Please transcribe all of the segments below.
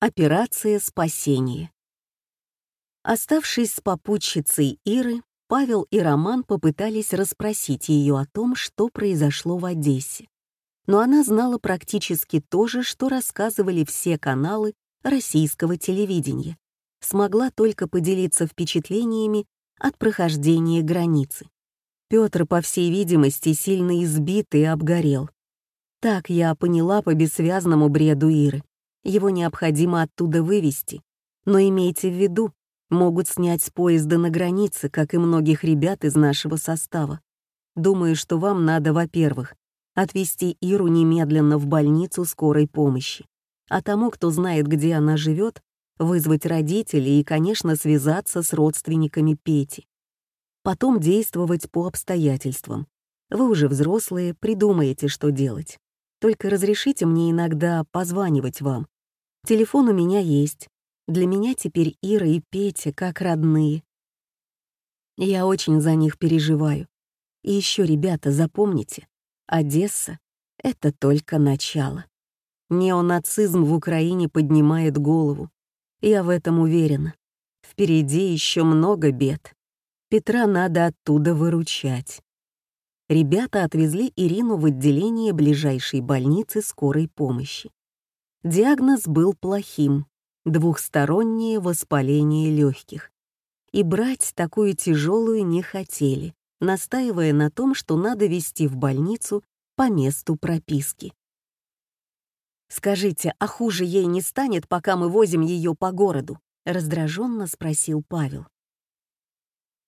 Операция спасения. Оставшись с попутчицей Иры, Павел и Роман попытались расспросить ее о том, что произошло в Одессе. Но она знала практически то же, что рассказывали все каналы российского телевидения. Смогла только поделиться впечатлениями от прохождения границы. Петр, по всей видимости, сильно избит и обгорел. Так я поняла по бессвязному бреду Иры. Его необходимо оттуда вывести. Но имейте в виду, могут снять с поезда на границе, как и многих ребят из нашего состава. Думаю, что вам надо, во-первых, отвезти Иру немедленно в больницу скорой помощи, а тому, кто знает, где она живет, вызвать родителей и, конечно, связаться с родственниками Пети потом действовать по обстоятельствам. Вы уже взрослые, придумаете, что делать. Только разрешите мне иногда позванивать вам. Телефон у меня есть. Для меня теперь Ира и Петя как родные. Я очень за них переживаю. И еще, ребята, запомните, Одесса — это только начало. Неонацизм в Украине поднимает голову. Я в этом уверена. Впереди еще много бед. Петра надо оттуда выручать. Ребята отвезли Ирину в отделение ближайшей больницы скорой помощи. Диагноз был плохим — двухстороннее воспаление легких. И брать такую тяжелую не хотели, настаивая на том, что надо везти в больницу по месту прописки. «Скажите, а хуже ей не станет, пока мы возим ее по городу?» — раздраженно спросил Павел.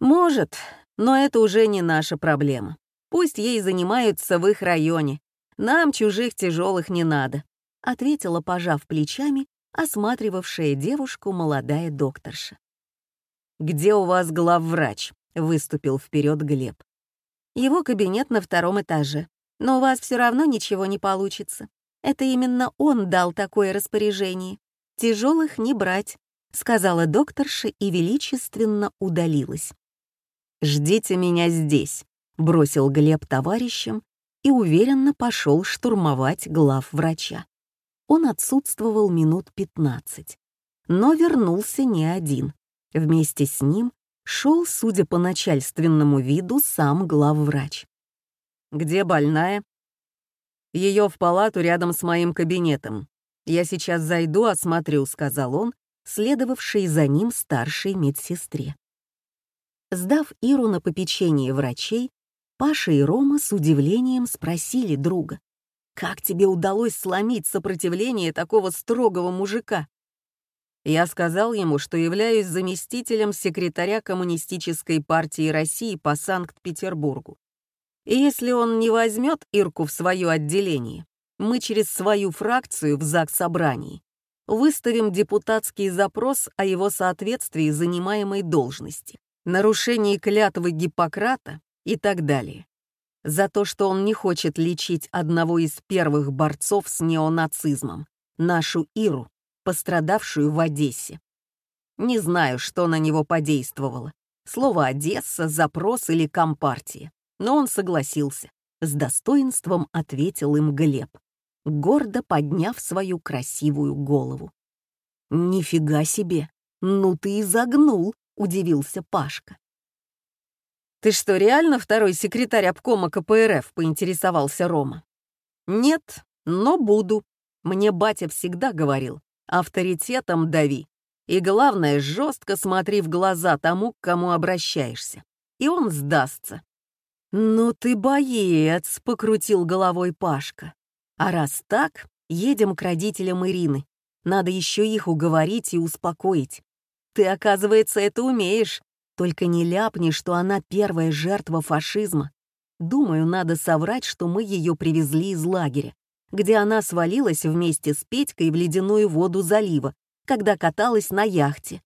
«Может, но это уже не наша проблема. Пусть ей занимаются в их районе. Нам чужих тяжелых не надо», — ответила, пожав плечами, осматривавшая девушку молодая докторша. «Где у вас главврач?» — выступил вперед Глеб. «Его кабинет на втором этаже. Но у вас все равно ничего не получится. Это именно он дал такое распоряжение. Тяжелых не брать», — сказала докторша и величественно удалилась. «Ждите меня здесь», — бросил Глеб товарищам и уверенно пошел штурмовать глав врача. Он отсутствовал минут пятнадцать, но вернулся не один. Вместе с ним шел, судя по начальственному виду, сам главврач. «Где больная?» «Ее в палату рядом с моим кабинетом. Я сейчас зайду, осмотрю», — сказал он, следовавший за ним старшей медсестре. Сдав Иру на попечение врачей, Паша и Рома с удивлением спросили друга, «Как тебе удалось сломить сопротивление такого строгого мужика?» Я сказал ему, что являюсь заместителем секретаря Коммунистической партии России по Санкт-Петербургу. И если он не возьмет Ирку в свое отделение, мы через свою фракцию в ЗАГС собрании выставим депутатский запрос о его соответствии занимаемой должности нарушении клятвы Гиппократа и так далее. За то, что он не хочет лечить одного из первых борцов с неонацизмом, нашу Иру, пострадавшую в Одессе. Не знаю, что на него подействовало. Слово «Одесса», запрос или компартия. Но он согласился. С достоинством ответил им Глеб, гордо подняв свою красивую голову. «Нифига себе! Ну ты и загнул!» удивился Пашка. «Ты что, реально второй секретарь обкома КПРФ?» — поинтересовался Рома. «Нет, но буду. Мне батя всегда говорил, авторитетом дави. И главное, жестко смотри в глаза тому, к кому обращаешься. И он сдастся». «Ну ты боец!» — покрутил головой Пашка. «А раз так, едем к родителям Ирины. Надо еще их уговорить и успокоить. Ты, оказывается, это умеешь. Только не ляпни, что она первая жертва фашизма. Думаю, надо соврать, что мы ее привезли из лагеря, где она свалилась вместе с Петькой в ледяную воду залива, когда каталась на яхте.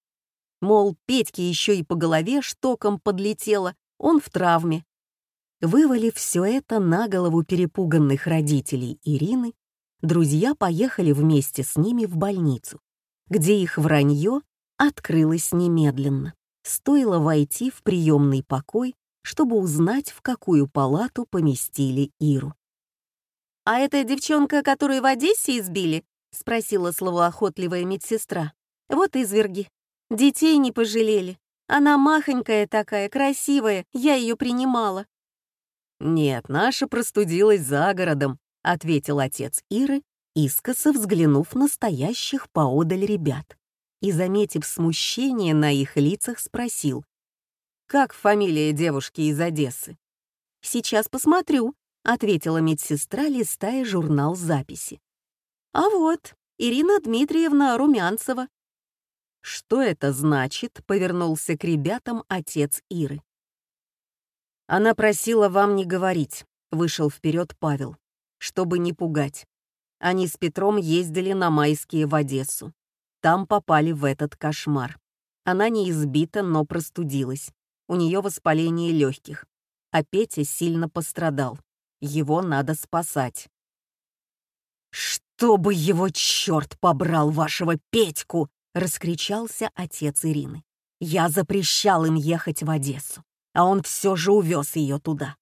Мол, Петьке еще и по голове штоком подлетело, он в травме. Вывалив все это на голову перепуганных родителей Ирины, друзья поехали вместе с ними в больницу, где их вранье открылась немедленно. Стоило войти в приемный покой, чтобы узнать, в какую палату поместили Иру. «А это девчонка, которую в Одессе избили?» — спросила словоохотливая медсестра. «Вот изверги. Детей не пожалели. Она махонькая такая, красивая, я ее принимала». «Нет, наша простудилась за городом», — ответил отец Иры, искоса взглянув на стоящих поодаль ребят и, заметив смущение на их лицах, спросил, «Как фамилия девушки из Одессы?» «Сейчас посмотрю», — ответила медсестра, листая журнал записи. «А вот, Ирина Дмитриевна Румянцева». «Что это значит?» — повернулся к ребятам отец Иры. «Она просила вам не говорить», — вышел вперед Павел, чтобы не пугать. Они с Петром ездили на майские в Одессу. Там попали в этот кошмар. Она не избита, но простудилась. У нее воспаление легких. А Петя сильно пострадал. Его надо спасать. «Чтобы его черт побрал вашего Петьку!» — раскричался отец Ирины. «Я запрещал им ехать в Одессу, а он все же увез ее туда.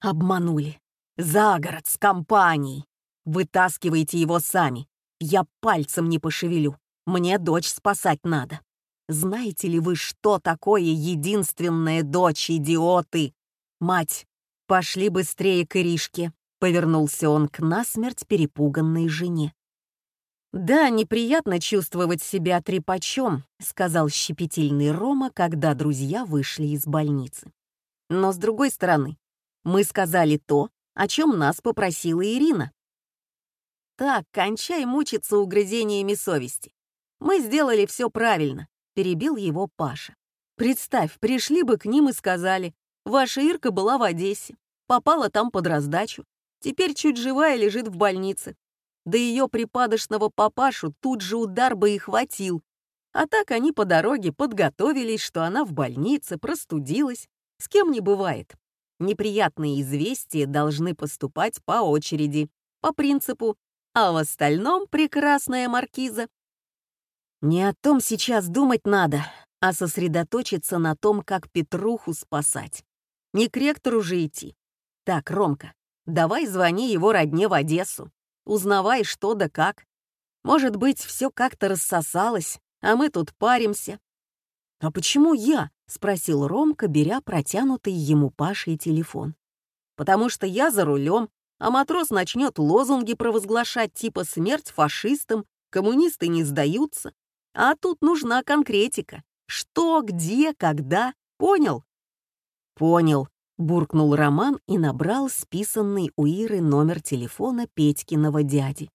Обманули. За город с компанией. Вытаскивайте его сами. Я пальцем не пошевелю. Мне дочь спасать надо. Знаете ли вы, что такое единственная дочь, идиоты? Мать, пошли быстрее к Иришке. Повернулся он к насмерть перепуганной жене. «Да, неприятно чувствовать себя трепачом», — сказал щепетильный Рома, когда друзья вышли из больницы. «Но с другой стороны, мы сказали то, о чем нас попросила Ирина. Так, кончай мучиться угрызениями совести. Мы сделали все правильно, перебил его Паша. Представь, пришли бы к ним и сказали, ваша Ирка была в Одессе, попала там под раздачу, теперь чуть живая лежит в больнице. Да ее припадочного папашу тут же удар бы и хватил. А так они по дороге подготовились, что она в больнице, простудилась. С кем не бывает. Неприятные известия должны поступать по очереди, по принципу а в остальном прекрасная маркиза. Не о том сейчас думать надо, а сосредоточиться на том, как Петруху спасать. Не к ректору же идти. Так, Ромка, давай звони его родне в Одессу. Узнавай, что да как. Может быть, все как-то рассосалось, а мы тут паримся. «А почему я?» — спросил Ромка, беря протянутый ему Пашей телефон. «Потому что я за рулем, а матрос начнет лозунги провозглашать типа «смерть фашистам», «коммунисты не сдаются». А тут нужна конкретика. Что, где, когда. Понял? Понял, буркнул Роман и набрал списанный у Иры номер телефона Петькиного дяди.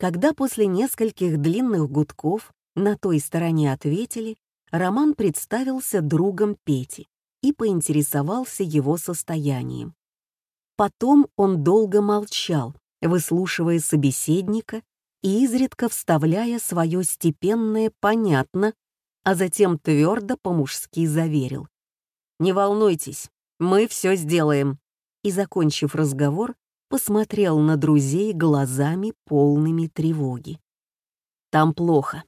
Когда после нескольких длинных гудков на той стороне ответили, Роман представился другом Пети и поинтересовался его состоянием. Потом он долго молчал, выслушивая собеседника и изредка вставляя свое степенное «понятно», а затем твердо по-мужски заверил. «Не волнуйтесь, мы все сделаем». И, закончив разговор, посмотрел на друзей глазами полными тревоги. «Там плохо.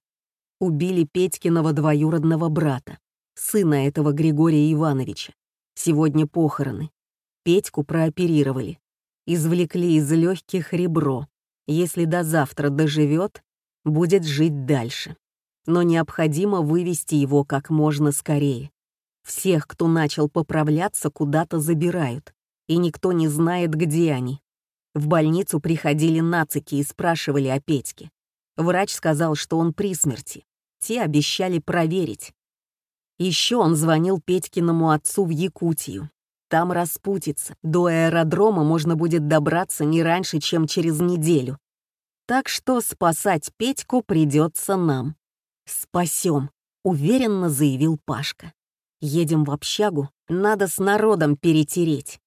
Убили Петькиного двоюродного брата, сына этого Григория Ивановича. Сегодня похороны. Петьку прооперировали. Извлекли из легких ребро. Если до завтра доживет, будет жить дальше. Но необходимо вывести его как можно скорее. Всех, кто начал поправляться, куда-то забирают, и никто не знает, где они. В больницу приходили нацики и спрашивали о Петьке. Врач сказал, что он при смерти. Те обещали проверить. Еще он звонил Петькиному отцу в Якутию. Там распутится. До аэродрома можно будет добраться не раньше, чем через неделю. Так что спасать Петьку придется нам. Спасем, уверенно заявил Пашка. Едем в общагу, надо с народом перетереть.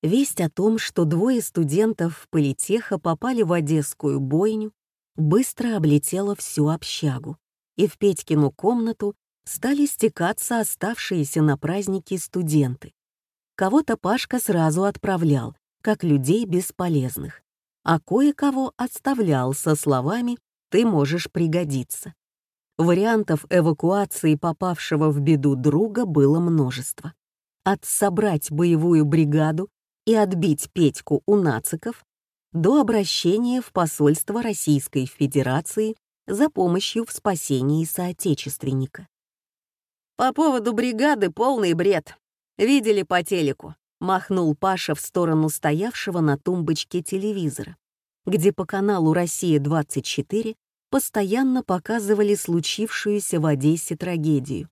Весть о том, что двое студентов политеха попали в одесскую бойню, быстро облетела всю общагу, и в Петькину комнату стали стекаться оставшиеся на празднике студенты. Кого-то Пашка сразу отправлял, как людей бесполезных, а кое-кого отставлял со словами «ты можешь пригодиться». Вариантов эвакуации попавшего в беду друга было множество. От собрать боевую бригаду и отбить Петьку у нациков до обращения в посольство Российской Федерации за помощью в спасении соотечественника. «По поводу бригады полный бред. Видели по телеку», — махнул Паша в сторону стоявшего на тумбочке телевизора, где по каналу «Россия-24» постоянно показывали случившуюся в Одессе трагедию.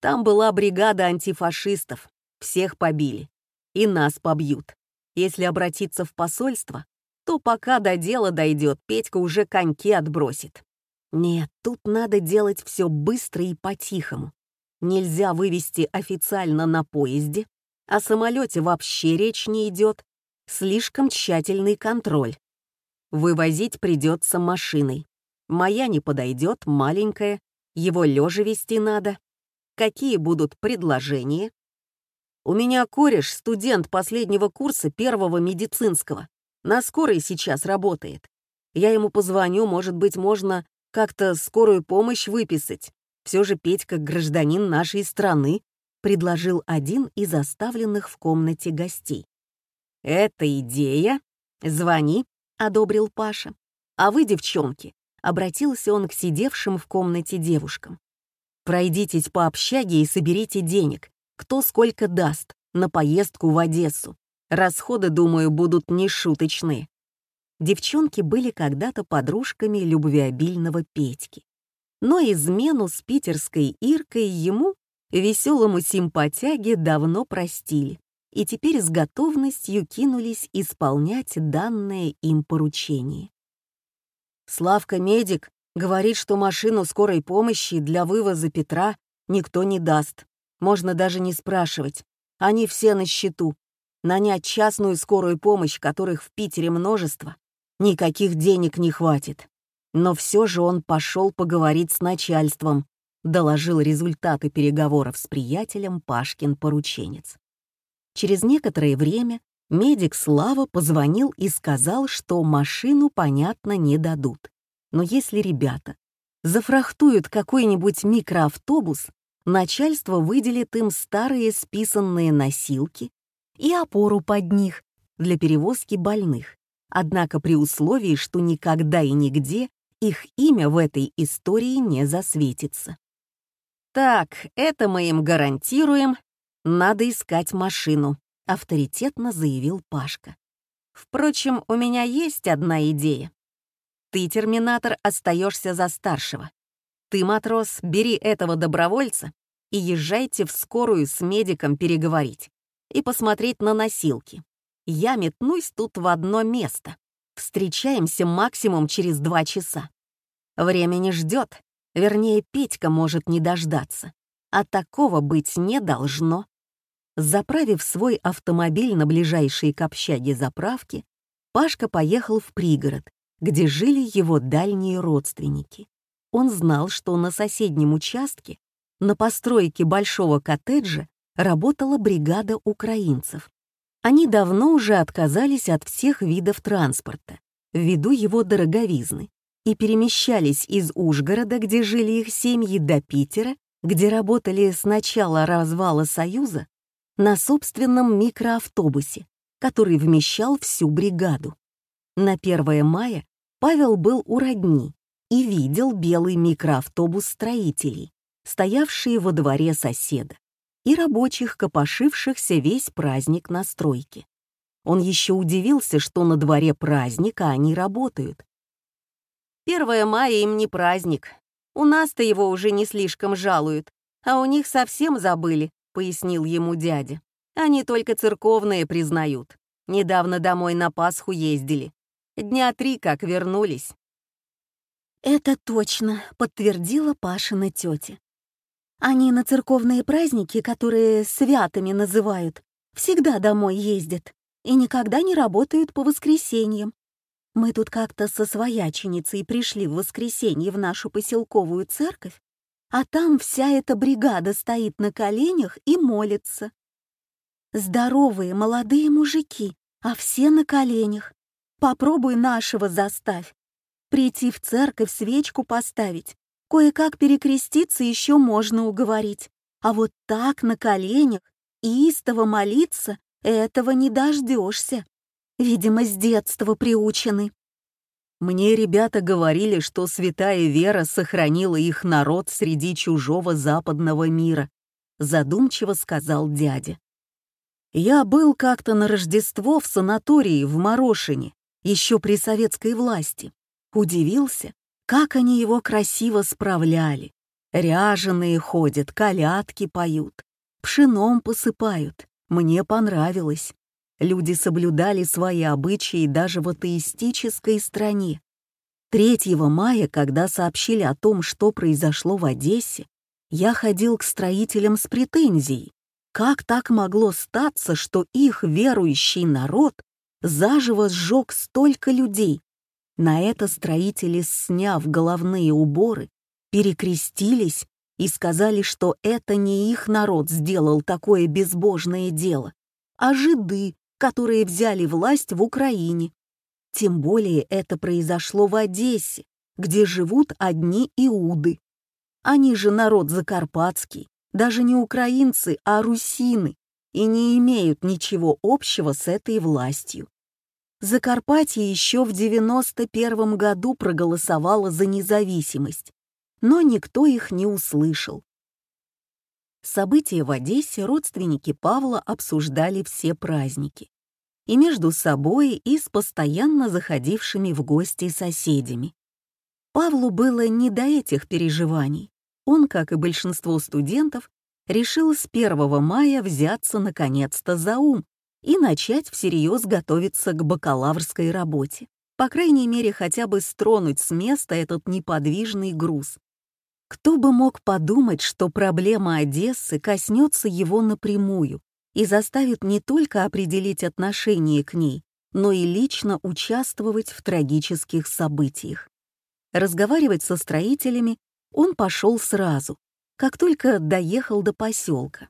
Там была бригада антифашистов, всех побили. И нас побьют. Если обратиться в посольство, то пока до дела дойдет, Петька уже коньки отбросит. Нет, тут надо делать все быстро и по-тихому. Нельзя вывести официально на поезде, о самолете вообще речь не идет. Слишком тщательный контроль. Вывозить придется машиной. Моя не подойдет, маленькая, его лежа вести надо. Какие будут предложения? У меня кореш, студент последнего курса первого медицинского. На скорой сейчас работает. Я ему позвоню, может быть, можно как-то скорую помощь выписать. Все же Петька гражданин нашей страны, предложил один из оставленных в комнате гостей. «Это идея? Звони», — одобрил Паша. «А вы, девчонки», — обратился он к сидевшим в комнате девушкам. Пройдитесь по общаге и соберите денег, кто сколько даст, на поездку в Одессу. Расходы, думаю, будут нешуточные. Девчонки были когда-то подружками любвеобильного Петьки. Но измену с питерской Иркой ему, веселому симпатяге, давно простили и теперь с готовностью кинулись исполнять данное им поручение. Славка Медик Говорит, что машину скорой помощи для вывоза Петра никто не даст. Можно даже не спрашивать. Они все на счету. Нанять частную скорую помощь, которых в Питере множество, никаких денег не хватит. Но все же он пошел поговорить с начальством, доложил результаты переговоров с приятелем Пашкин порученец. Через некоторое время медик Слава позвонил и сказал, что машину, понятно, не дадут. Но если ребята зафрахтуют какой-нибудь микроавтобус, начальство выделит им старые списанные носилки и опору под них для перевозки больных, однако при условии, что никогда и нигде их имя в этой истории не засветится. «Так, это мы им гарантируем. Надо искать машину», — авторитетно заявил Пашка. «Впрочем, у меня есть одна идея. Ты, терминатор, остаешься за старшего. Ты, матрос, бери этого добровольца и езжайте в скорую с медиком переговорить и посмотреть на носилки. Я метнусь тут в одно место. Встречаемся максимум через два часа. Время не ждет, вернее, Петька может не дождаться. А такого быть не должно. Заправив свой автомобиль на ближайшей к общаге заправки, Пашка поехал в пригород где жили его дальние родственники. Он знал, что на соседнем участке, на постройке большого коттеджа, работала бригада украинцев. Они давно уже отказались от всех видов транспорта, ввиду его дороговизны, и перемещались из Ужгорода, где жили их семьи, до Питера, где работали с начала развала Союза, на собственном микроавтобусе, который вмещал всю бригаду. На 1 мая Павел был у родни и видел белый микроавтобус строителей, стоявший во дворе соседа, и рабочих, копошившихся весь праздник на стройке. Он еще удивился, что на дворе праздник, а они работают. «Первое мая им не праздник. У нас-то его уже не слишком жалуют, а у них совсем забыли», — пояснил ему дядя. «Они только церковные признают. Недавно домой на Пасху ездили. Дня три как вернулись». «Это точно», — подтвердила Пашина тетя. «Они на церковные праздники, которые святыми называют, всегда домой ездят и никогда не работают по воскресеньям. Мы тут как-то со свояченицей пришли в воскресенье в нашу поселковую церковь, а там вся эта бригада стоит на коленях и молится. Здоровые молодые мужики, а все на коленях. Попробуй нашего заставь. Прийти в церковь, свечку поставить. Кое-как перекреститься еще можно уговорить. А вот так на коленях и истово молиться этого не дождешься. Видимо, с детства приучены. Мне ребята говорили, что святая вера сохранила их народ среди чужого западного мира, задумчиво сказал дядя. Я был как-то на Рождество в санатории в Морошине, еще при советской власти. Удивился, как они его красиво справляли. Ряженые ходят, колядки поют, пшеном посыпают. Мне понравилось. Люди соблюдали свои обычаи даже в атеистической стране. 3 мая, когда сообщили о том, что произошло в Одессе, я ходил к строителям с претензией. Как так могло статься, что их верующий народ заживо сжег столько людей? На это строители, сняв головные уборы, перекрестились и сказали, что это не их народ сделал такое безбожное дело, а жиды, которые взяли власть в Украине. Тем более это произошло в Одессе, где живут одни иуды. Они же народ закарпатский, даже не украинцы, а русины, и не имеют ничего общего с этой властью. Закарпатье еще в 91 году проголосовало за независимость, но никто их не услышал. События в Одессе родственники Павла обсуждали все праздники. И между собой, и с постоянно заходившими в гости соседями. Павлу было не до этих переживаний он, как и большинство студентов, решил с 1 мая взяться наконец-то за ум и начать всерьез готовиться к бакалаврской работе. По крайней мере, хотя бы стронуть с места этот неподвижный груз. Кто бы мог подумать, что проблема Одессы коснется его напрямую и заставит не только определить отношение к ней, но и лично участвовать в трагических событиях. Разговаривать со строителями он пошел сразу, как только доехал до поселка.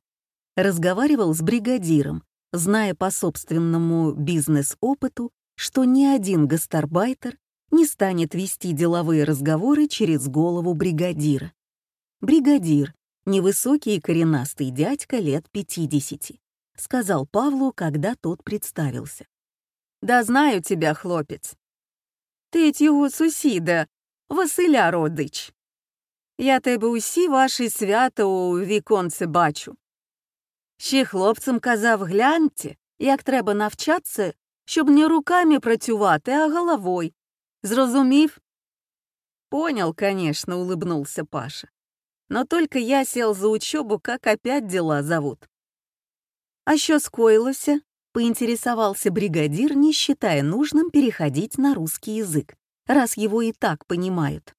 Разговаривал с бригадиром, зная по собственному бизнес-опыту, что ни один гастарбайтер не станет вести деловые разговоры через голову бригадира. Бригадир, невысокий и коренастый дядька лет 50, сказал Павлу, когда тот представился. «Да знаю тебя, хлопец. Ты його сусіда, Василя Родич. Я тебе усі ваші свята у віконце бачу. Ще хлопцям казав гляньте, як треба навчатися, щоб не руками працювати, а головой. Зрозумів? Понял, конечно, улыбнулся Паша. Но только я сел за учебу, как опять дела зовут. А що скоилося? Поинтересовался бригадир, не считая нужным переходить на русский язык, раз его и так понимают.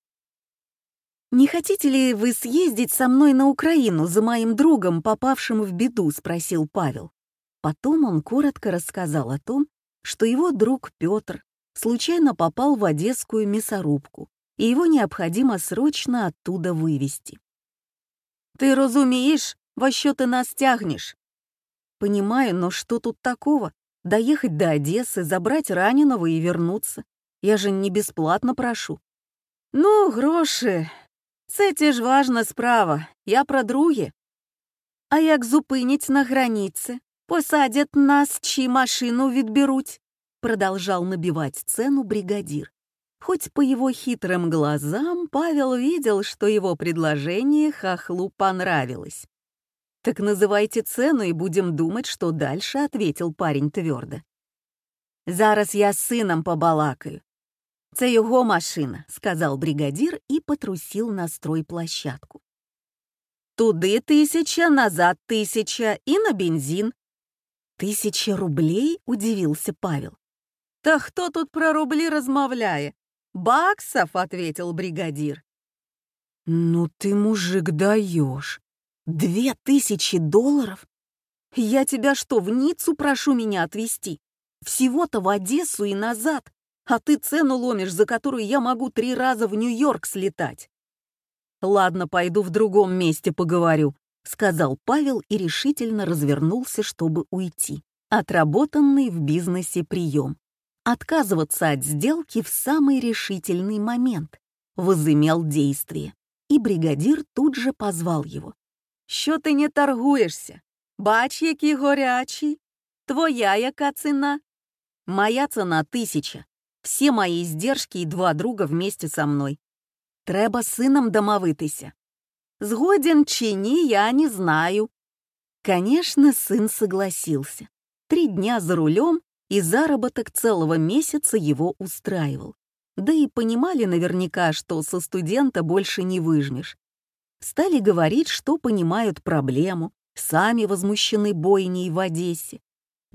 «Не хотите ли вы съездить со мной на Украину за моим другом, попавшим в беду?» — спросил Павел. Потом он коротко рассказал о том, что его друг Петр случайно попал в одесскую мясорубку, и его необходимо срочно оттуда вывести. «Ты разумеешь, во что ты нас тягнешь?» «Понимаю, но что тут такого? Доехать до Одессы, забрать раненого и вернуться. Я же не бесплатно прошу». «Ну, гроши, Це ж важна справа, я про друге. А як зупинять на границе, посадят нас чи машину відберуть, продолжал набивать цену бригадир. Хоть по его хитрым глазам Павел видел, что его предложение хохлу понравилось. «Так называйте цену и будем думать, что дальше», — ответил парень твердо. «Зараз я с сыном побалакаю. «Це його машина», — сказал бригадир и потрусил на стройплощадку. «Туди тысяча, назад тысяча и на бензин». «Тысяча рублей?» — удивился Павел. «Та кто тут про рубли размовляє?» «Баксов», — ответил бригадир. «Ну ты, мужик, даешь. Две тысячи долларов? Я тебя что, в Ниццу прошу меня отвезти? Всего-то в Одессу и назад а ты цену ломишь, за которую я могу три раза в Нью-Йорк слетать. Ладно, пойду в другом месте поговорю, сказал Павел и решительно развернулся, чтобы уйти. Отработанный в бизнесе прием. Отказываться от сделки в самый решительный момент возымел действие, и бригадир тут же позвал его. «Що ти не торгуєшся? Бач, який горячий. Твоя яка ціна?» Моя цена — тысяча. Все мои издержки и два друга вместе со мной. Треба сыном домовитися. Згоден чи ні, я не знаю. Конечно, сын согласился. Три дня за рулем, и заработок целого месяца его устраивал. Да и понимали наверняка, что со студента больше не выжмешь. Стали говорить, что понимают проблему, сами возмущены бойней в Одессе.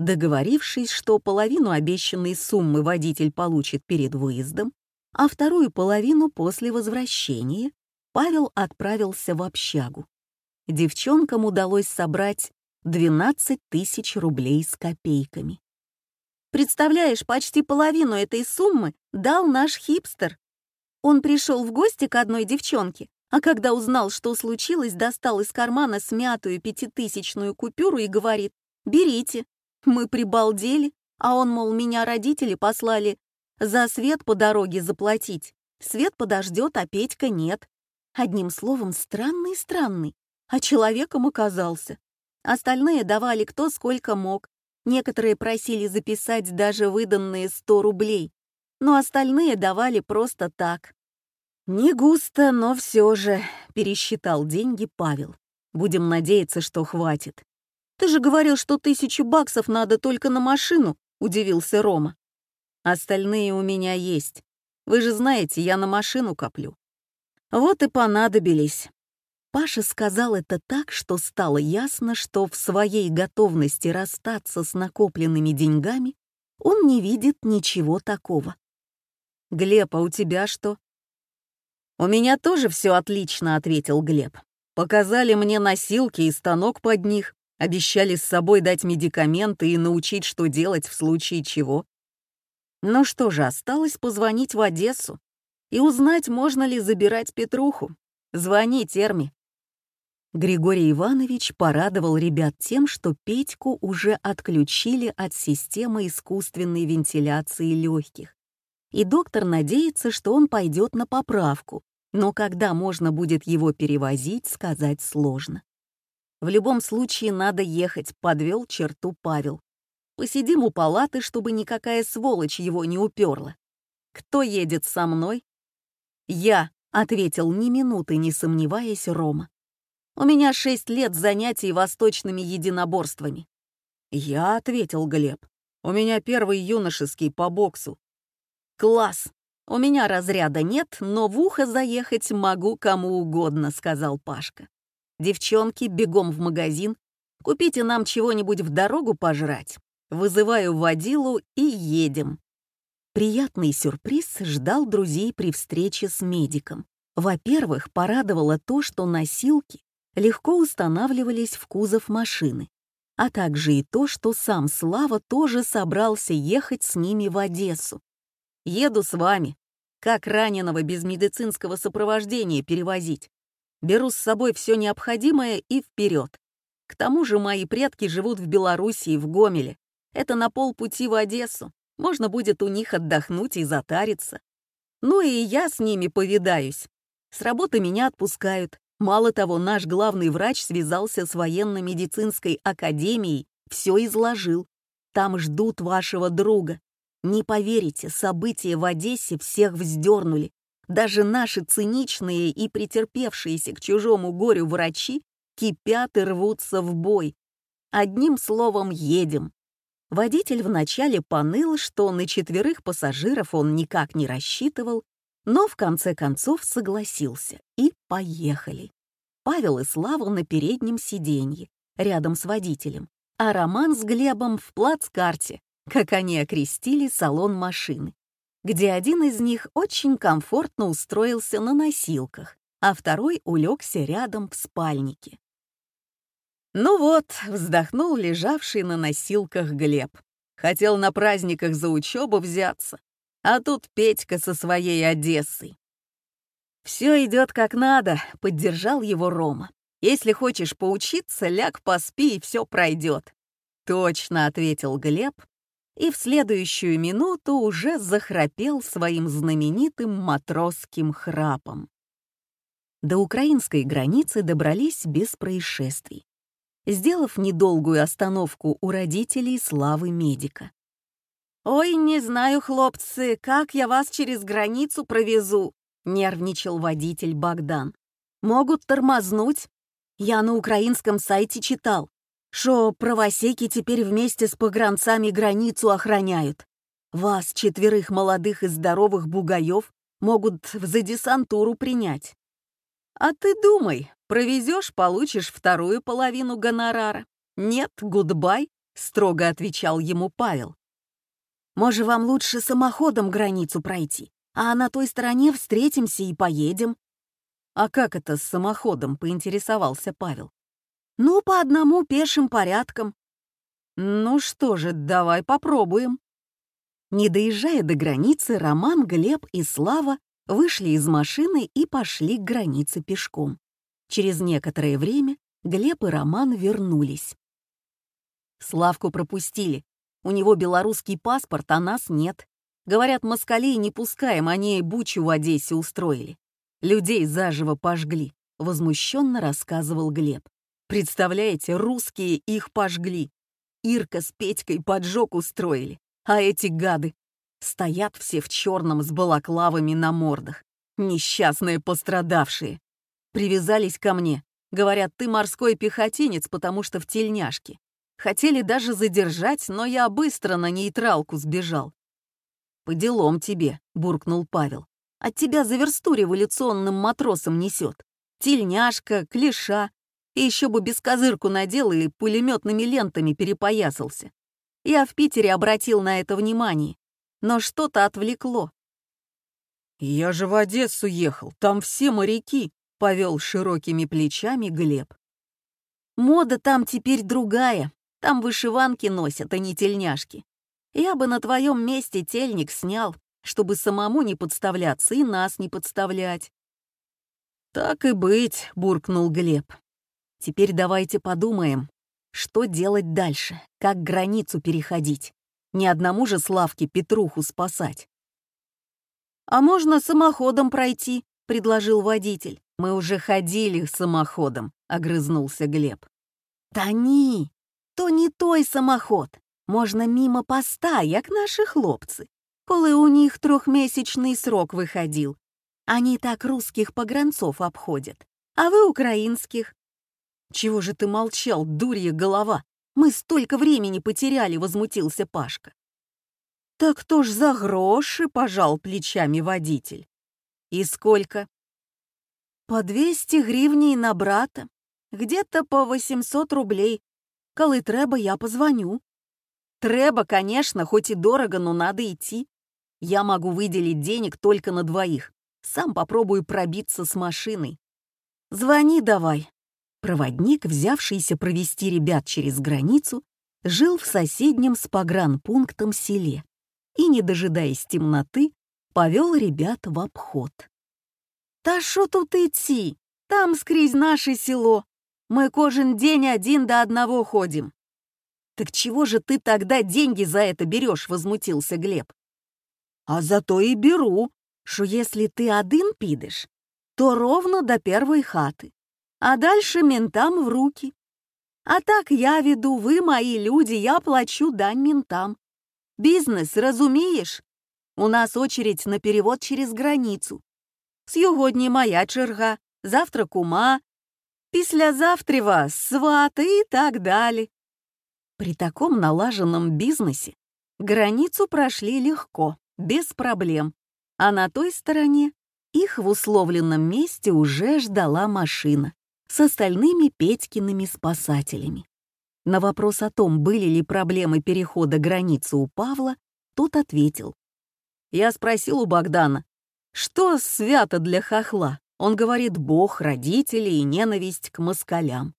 Договорившись, что половину обещанной суммы водитель получит перед выездом, а вторую половину после возвращения, Павел отправился в общагу. Девчонкам удалось собрать 12 тысяч рублей с копейками. Представляешь, почти половину этой суммы дал наш хипстер. Он пришел в гости к одной девчонке, а когда узнал, что случилось, достал из кармана смятую пятитысячную купюру и говорит «Берите». Мы прибалдели, а он, мол, меня родители послали за свет по дороге заплатить. Свет подождет, а Петька нет. Одним словом, странный-странный, а человеком оказался. Остальные давали кто сколько мог, Некоторые просили записать даже выданные 100 рублей, но остальные давали просто так. «Не густо, но все же», — пересчитал деньги Павел. «Будем надеяться, что хватит». «Ты же говорил, что тысячу баксов надо только на машину», — удивился Рома. «Остальные у меня есть. Вы же знаете, я на машину коплю». Вот и понадобились. Паша сказал это так, что стало ясно, что в своей готовности расстаться с накопленными деньгами он не видит ничего такого. «Глеб, а у тебя что?» «У меня тоже все отлично», — ответил Глеб. «Показали мне носилки и станок под них, обещали с собой дать медикаменты и научить, что делать в случае чего. Ну что же, осталось позвонить в Одессу и узнать, можно ли забирать Петруху. Звони, Терми. Григорий Иванович порадовал ребят тем, что Петьку уже отключили от системы искусственной вентиляции легких. И доктор надеется, что он пойдет на поправку, но когда можно будет его перевозить, сказать сложно. В любом случае надо ехать, подвел черту Павел. Посидим у палаты, чтобы никакая сволочь его не уперла. Кто едет со мной? Я, ответил ни минуты не сомневаясь Рома. У меня шесть лет занятий восточными единоборствами». «Я», — ответил Глеб, — «у меня первый юношеский по боксу». «Класс! У меня разряда нет, но в ухо заехать могу кому угодно», — сказал Пашка. «Девчонки, бегом в магазин, купите нам чего-нибудь в дорогу пожрать. Вызываю водилу и едем». Приятный сюрприз ждал друзей при встрече с медиком. Во-первых, порадовало то, что носилки легко устанавливались в кузов машины, а также и то, что сам Слава тоже собрался ехать с ними в Одессу. «Еду с вами. Как раненого без медицинского сопровождения перевозить? Беру с собой все необходимое и вперед. К тому же мои предки живут в Белоруссии, в Гомеле. Это на полпути в Одессу. Можно будет у них отдохнуть и затариться. Ну и я с ними повидаюсь. С работы меня отпускают, Мало того, наш главный врач связался с военно-медицинской академией, все изложил. Там ждут вашего друга. Не поверите, события в Одессе всех вздернули. Даже наши циничные и претерпевшиеся к чужому горю врачи кипят и рвутся в бой. Одним словом, едем. Водитель вначале поныл, что на четверых пассажиров он никак не рассчитывал, но в конце концов согласился, и поехали. Павел и Слава на переднем сиденье, рядом с водителем, а Роман с Глебом в плацкарте, как они окрестили салон машины, где один из них очень комфортно устроился на носилках, а второй улегся рядом в спальнике. Ну вот, вздохнул лежавший на носилках Глеб. Хотел на праздниках за учебу взяться, а тут Петька со своей Одессой. «Все идет как надо», — поддержал его Рома. «Если хочешь поучиться, ляг поспи, и все пройдет». «Точно», — ответил Глеб, и в следующую минуту уже захрапел своим знаменитым матросским храпом. До украинской границы добрались без происшествий, сделав недолгую остановку у родителей Славы Медика. «Ой, не знаю, хлопцы, как я вас через границу провезу», — нервничал водитель Богдан. «Могут тормознуть. Я на украинском сайте читал, что правосеки теперь вместе с погранцами границу охраняют. Вас, четверых молодых и здоровых бугаев, могут за десантуру принять. А ты думай, провезешь, получишь вторую половину гонорара. Нет, гудбай, строго отвечал ему Павел. Может, вам лучше самоходом границу пройти, а на той стороне встретимся и поедем?» «А как это с самоходом?» — поинтересовался Павел. «Ну, по одному пешим порядком». «Ну что же, давай попробуем». Не доезжая до границы, Роман, Глеб и Слава вышли из машины и пошли к границе пешком. Через некоторое время Глеб и Роман вернулись. Славку пропустили, у него белорусский паспорт, а нас нет. Говорят, москалей не пускаем, они бучу в Одессе устроили. Людей заживо пожгли, возмущенно рассказывал Глеб. Представляете, русские их пожгли. Ирка с Петькой поджог устроили, а эти гады стоят все в черном с балаклавами на мордах. Несчастные пострадавшие. Привязались ко мне. Говорят, ты морской пехотинец, потому что в тельняшке. Хотели даже задержать, но я быстро на нейтралку сбежал. «По делам тебе», — буркнул Павел. «От тебя за версту революционным матросом несет. Тельняшка, клеша. И еще бы без козырку надел и пулеметными лентами перепоясался. Я в Питере обратил на это внимание, но что-то отвлекло. «Я же в Одессу ехал, там все моряки», — повел широкими плечами Глеб. «Мода там теперь другая, там вышиванки носят, а не тельняшки. Я бы на твоем месте тельник снял, чтобы самому не подставляться и нас не подставлять». «Так и быть», — буркнул Глеб. «Теперь давайте подумаем, что делать дальше, как границу переходить. Ни одному же Славке Петруху спасать». «А можно самоходом пройти», — предложил водитель. «Мы уже ходили самоходом», — огрызнулся Глеб. «Тони, то не той самоход. Можна мимо поста, як наши хлопцы, коли у них трехмесячный срок выходил. Они так русских погранцов обходят, а вы украинских. Чего же ты молчал, дурья голова? Мы столько времени потеряли, возмутился Пашка. Так кто ж за гроши, пожал плечами водитель. И сколько? По 200 гривней на брата, где-то по 800 рублей, Коли треба, я позвоню. Треба, конечно, хоть и дорого, но надо идти. Я могу выделить денег только на двоих. Сам попробую пробиться с машиной. Звони давай. Проводник, взявшийся провести ребят через границу, жил в соседнем с погранпунктом селе и, не дожидаясь темноты, повел ребят в обход. «Та шо тут идти? Там скрізь наше село. Мы кожен день один до одного ходим». «Так чего же ты тогда деньги за это берешь?» — возмутился Глеб. «А зато и беру, что если ты один пидешь, то ровно до первой хаты, а дальше ментам в руки. А так я веду, вы мои люди, я плачу дань ментам. Бизнес, разумеешь? У нас очередь на перевод через границу. Сьогодні моя черга, завтра кума, післязавтра вас, сваты и так далее. При таком налаженном бизнесе границу прошли легко, без проблем, а на той стороне их в условленном месте уже ждала машина с остальными Петькиными спасателями. На вопрос о том, были ли проблемы перехода границы у Павла, тот ответил. Я спросил у Богдана, что свято для хохла? Он говорит «бог», «родители» и ненависть к москалям.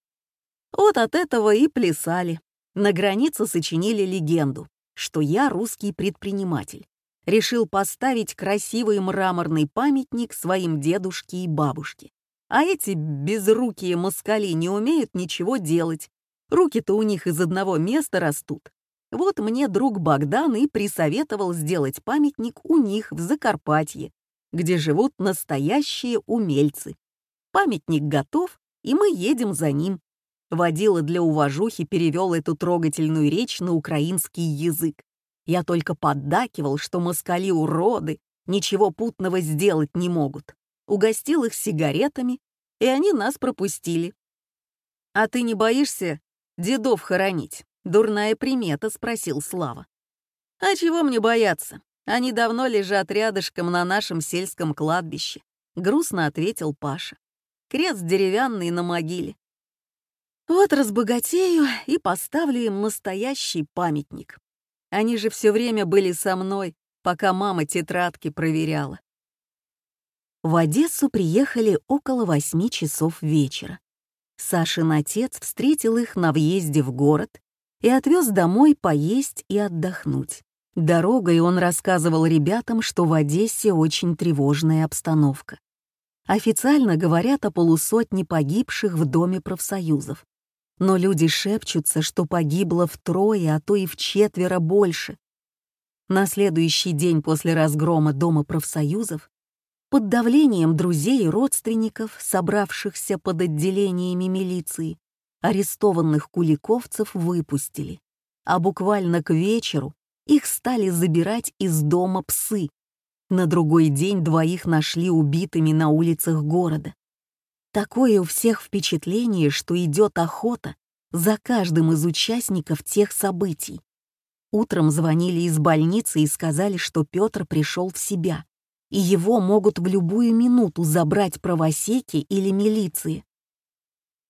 Вот от этого и плясали. На границе сочинили легенду, что я русский предприниматель. Решил поставить красивый мраморный памятник своим дедушке и бабушке. А эти безрукие москали не умеют ничего делать. Руки-то у них из одного места растут. Вот мне друг Богдан и присоветовал сделать памятник у них в Закарпатье, где живут настоящие умельцы. Памятник готов, и мы едем за ним. Водила для уважухи перевел эту трогательную речь на украинский язык. Я только поддакивал, что москали уроды, ничего путного сделать не могут. Угостил их сигаретами, и они нас пропустили. «А ты не боишься дедов хоронить?» «Дурная примета», — спросил Слава. «А чего мне бояться? Они давно лежат рядышком на нашем сельском кладбище», — грустно ответил Паша. «Крест деревянный на могиле. Вот разбогатею и поставлю им настоящий памятник. Они же все время были со мной, пока мама тетрадки проверяла. В Одессу приехали около восьми часов вечера. Сашин отец встретил их на въезде в город и отвез домой поесть и отдохнуть. Дорогой он рассказывал ребятам, что в Одессе очень тревожная обстановка. Официально говорят о полусотне погибших в Доме профсоюзов. Но люди шепчутся, что погибло втрое, а то и в четверо больше. На следующий день после разгрома Дома профсоюзов под давлением друзей и родственников, собравшихся под отделениями милиции, арестованных куликовцев выпустили, а буквально к вечеру их стали забирать из дома псы. На другой день двоих нашли убитыми на улицах города. Такое у всех впечатление, что идет охота за каждым из участников тех событий. Утром звонили из больницы и сказали, что Петр пришел в себя, и его могут в любую минуту забрать правосеки или милиции.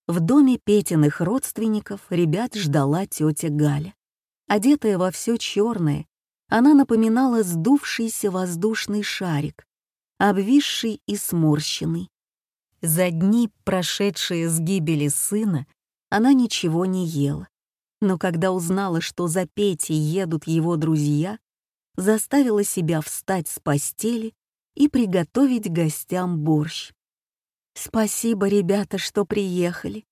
В доме Петиных родственников ребят ждала тетя Галя. Одетая во все черное, она напоминала сдувшийся воздушный шарик, обвисший и сморщенный. За дни, прошедшие с гибели сына, она ничего не ела. Но когда узнала, что за Петей едут его друзья, заставила себя встать с постели и приготовить гостям борщ. Спасибо, ребята, что приехали.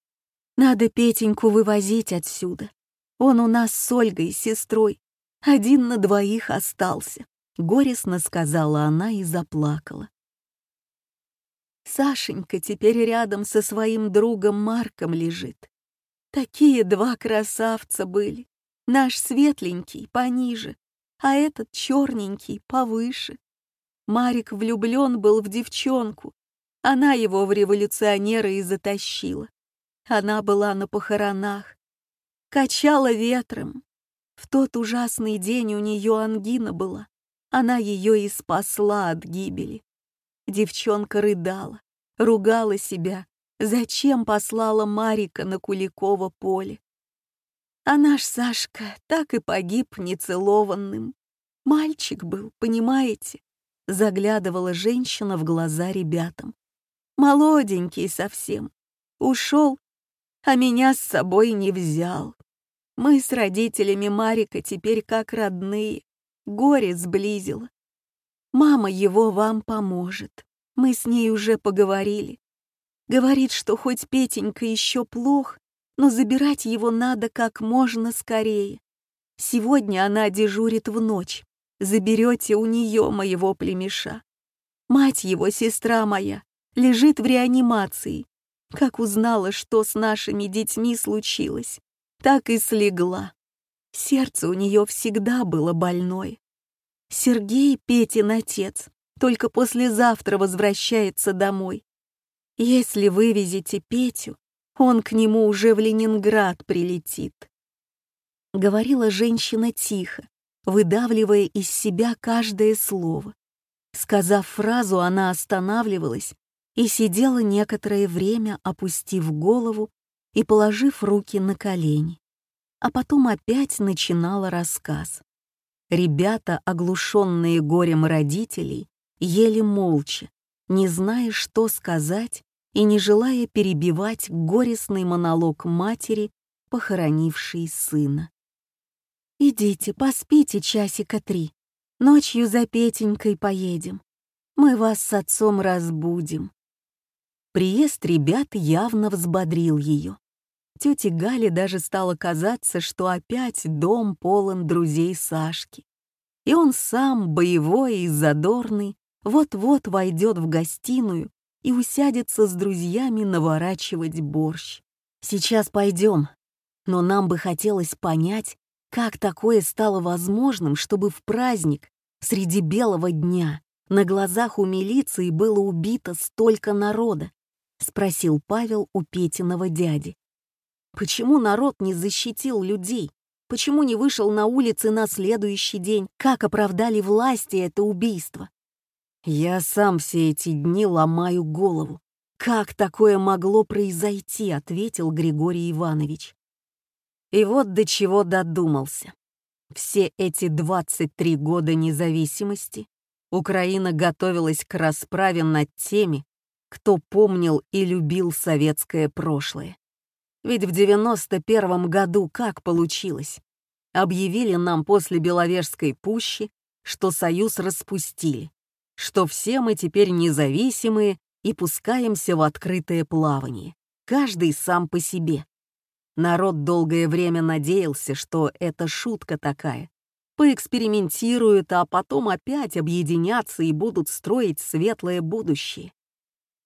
Надо Петеньку вывозить отсюда. Он у нас с Ольгой, сестрой. Один на двоих остался. Горестно сказала она и заплакала. Сашенька теперь рядом со своим другом Марком лежит. Такие два красавца были. Наш светленький пониже, а этот черненький повыше. Марик влюблен был в девчонку, она его в революционера и затащила. Она была на похоронах. Качала ветром. В тот ужасный день у нее ангина была. Она ее и спасла от гибели. Девчонка рыдала, ругала себя, зачем послала Марика на Куликово поле. А наш Сашка так и погиб нецелованным. Мальчик был, понимаете? Заглядывала женщина в глаза ребятам молоденький совсем. Ушел, а меня с собой не взял. Мы с родителями Марика теперь как родные. Горе сблизило. Мама его вам поможет. Мы с ней уже поговорили. Говорит, что хоть Петенька еще плох, но забирать его надо как можно скорее. Сегодня она дежурит в ночь. Заберете у нее моего племеша. Мать его, сестра моя, лежит в реанимации. Как узнала, что с нашими детьми случилось, так и слегла. Сердце у нее всегда было больное. Сергей, Петин отец, только послезавтра возвращается домой. Если вывезете Петю, он к нему уже в Ленинград прилетит. Говорила женщина тихо, выдавливая из себя каждое слово. Сказав фразу, она останавливалась и сидела некоторое время, опустив голову и положив руки на колени. А потом опять начинала рассказ. Ребята, оглушенные горем родителей, ели молча, не зная, что сказать и не желая перебивать горестный монолог матери, похоронившей сына. «Идите, поспите часика три. Ночью за Петенькой поедем. Мы вас с отцом разбудим. Приезд ребят явно взбодрил ее. Тете Гале даже стало казаться, что опять дом полон друзей Сашки. И он сам, боевой и задорный, вот-вот войдет в гостиную и усядется с друзьями наворачивать борщ. «Сейчас пойдем, но нам бы хотелось понять, Как такое стало возможным, чтобы в праздник, среди белого дня, на глазах у милиции было убито столько народа? Спросил Павел у Петиного дяди. Почему народ не защитил людей? Почему не вышел на улицы на следующий день? Как оправдали власти это убийство? Я сам все эти дни ломаю голову. Как такое могло произойти, ответил Григорий Иванович. И вот до чего додумался. Все эти 23 года независимости Украина готовилась к расправе над теми, кто помнил и любил советское прошлое. Ведь в 91 году как получилось? Объявили нам после Беловежской пущи, что Союз распустили, что все мы теперь независимые и пускаемся в открытое плавание, каждый сам по себе. Народ долгое время надеялся, что это шутка такая. Поэкспериментируют, а потом опять объединятся и будут строить светлое будущее.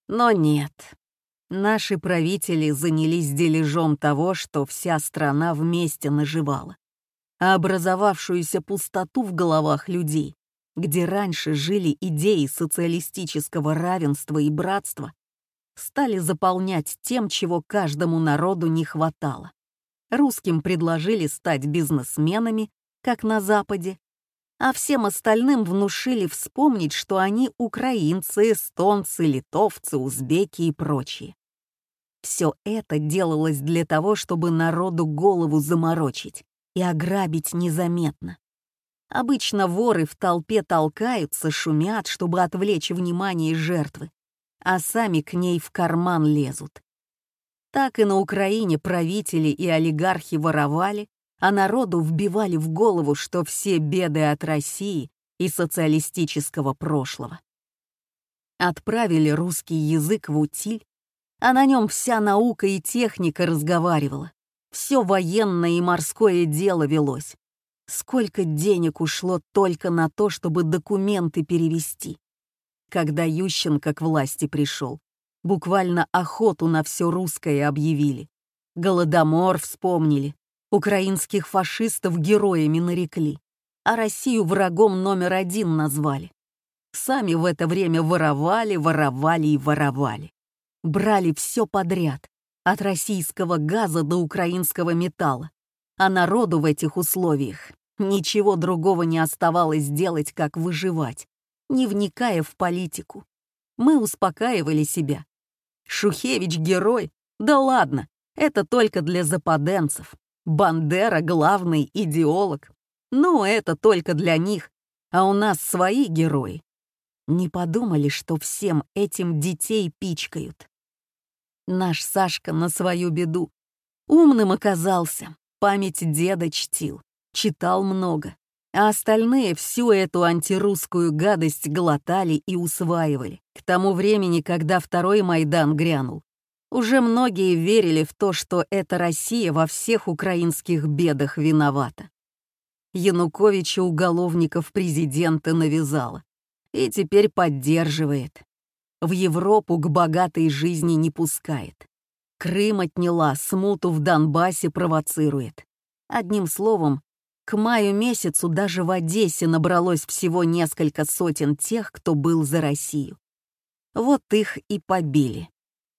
Но нет. Наши правители занялись дележом того, что вся страна вместе наживала. А образовавшуюся пустоту в головах людей, где раньше жили идеи социалистического равенства и братства, стали заполнять тем, чего каждому народу не хватало. Русским предложили стать бизнесменами, как на Западе, а всем остальным внушили вспомнить, что они украинцы, эстонцы, литовцы, узбеки и прочие. Все это делалось для того, чтобы народу голову заморочить и ограбить незаметно. Обычно воры в толпе толкаются, шумят, чтобы отвлечь внимание жертвы, а сами к ней в карман лезут. Так и на Украине правители и олигархи воровали, а народу вбивали в голову, что все беды от России и социалистического прошлого. Отправили русский язык в утиль, а на нем вся наука и техника разговаривала. Все военное и морское дело велось. Сколько денег ушло только на то, чтобы документы перевести когда Ющенко к власти пришел. Буквально охоту на все русское объявили. Голодомор вспомнили. Украинских фашистов героями нарекли. А Россию врагом номер один назвали. Сами в это время воровали, воровали и воровали. Брали все подряд. От российского газа до украинского металла. А народу в этих условиях ничего другого не оставалось делать, как выживать не вникая в политику. Мы успокаивали себя. Шухевич — герой? Да ладно, это только для западенцев. Бандера — главный идеолог. Ну, это только для них, а у нас свои герои. Не подумали, что всем этим детей пичкают. Наш Сашка на свою беду. Умным оказался, память деда чтил, читал много а остальные всю эту антирусскую гадость глотали и усваивали. К тому времени, когда второй Майдан грянул, уже многие верили в то, что эта Россия во всех украинских бедах виновата. Януковича уголовников президента навязала и теперь поддерживает. В Европу к богатой жизни не пускает. Крым отняла, смуту в Донбассе провоцирует. Одним словом, к маю месяцу даже в Одессе набралось всего несколько сотен тех, кто был за Россию. Вот их и побили.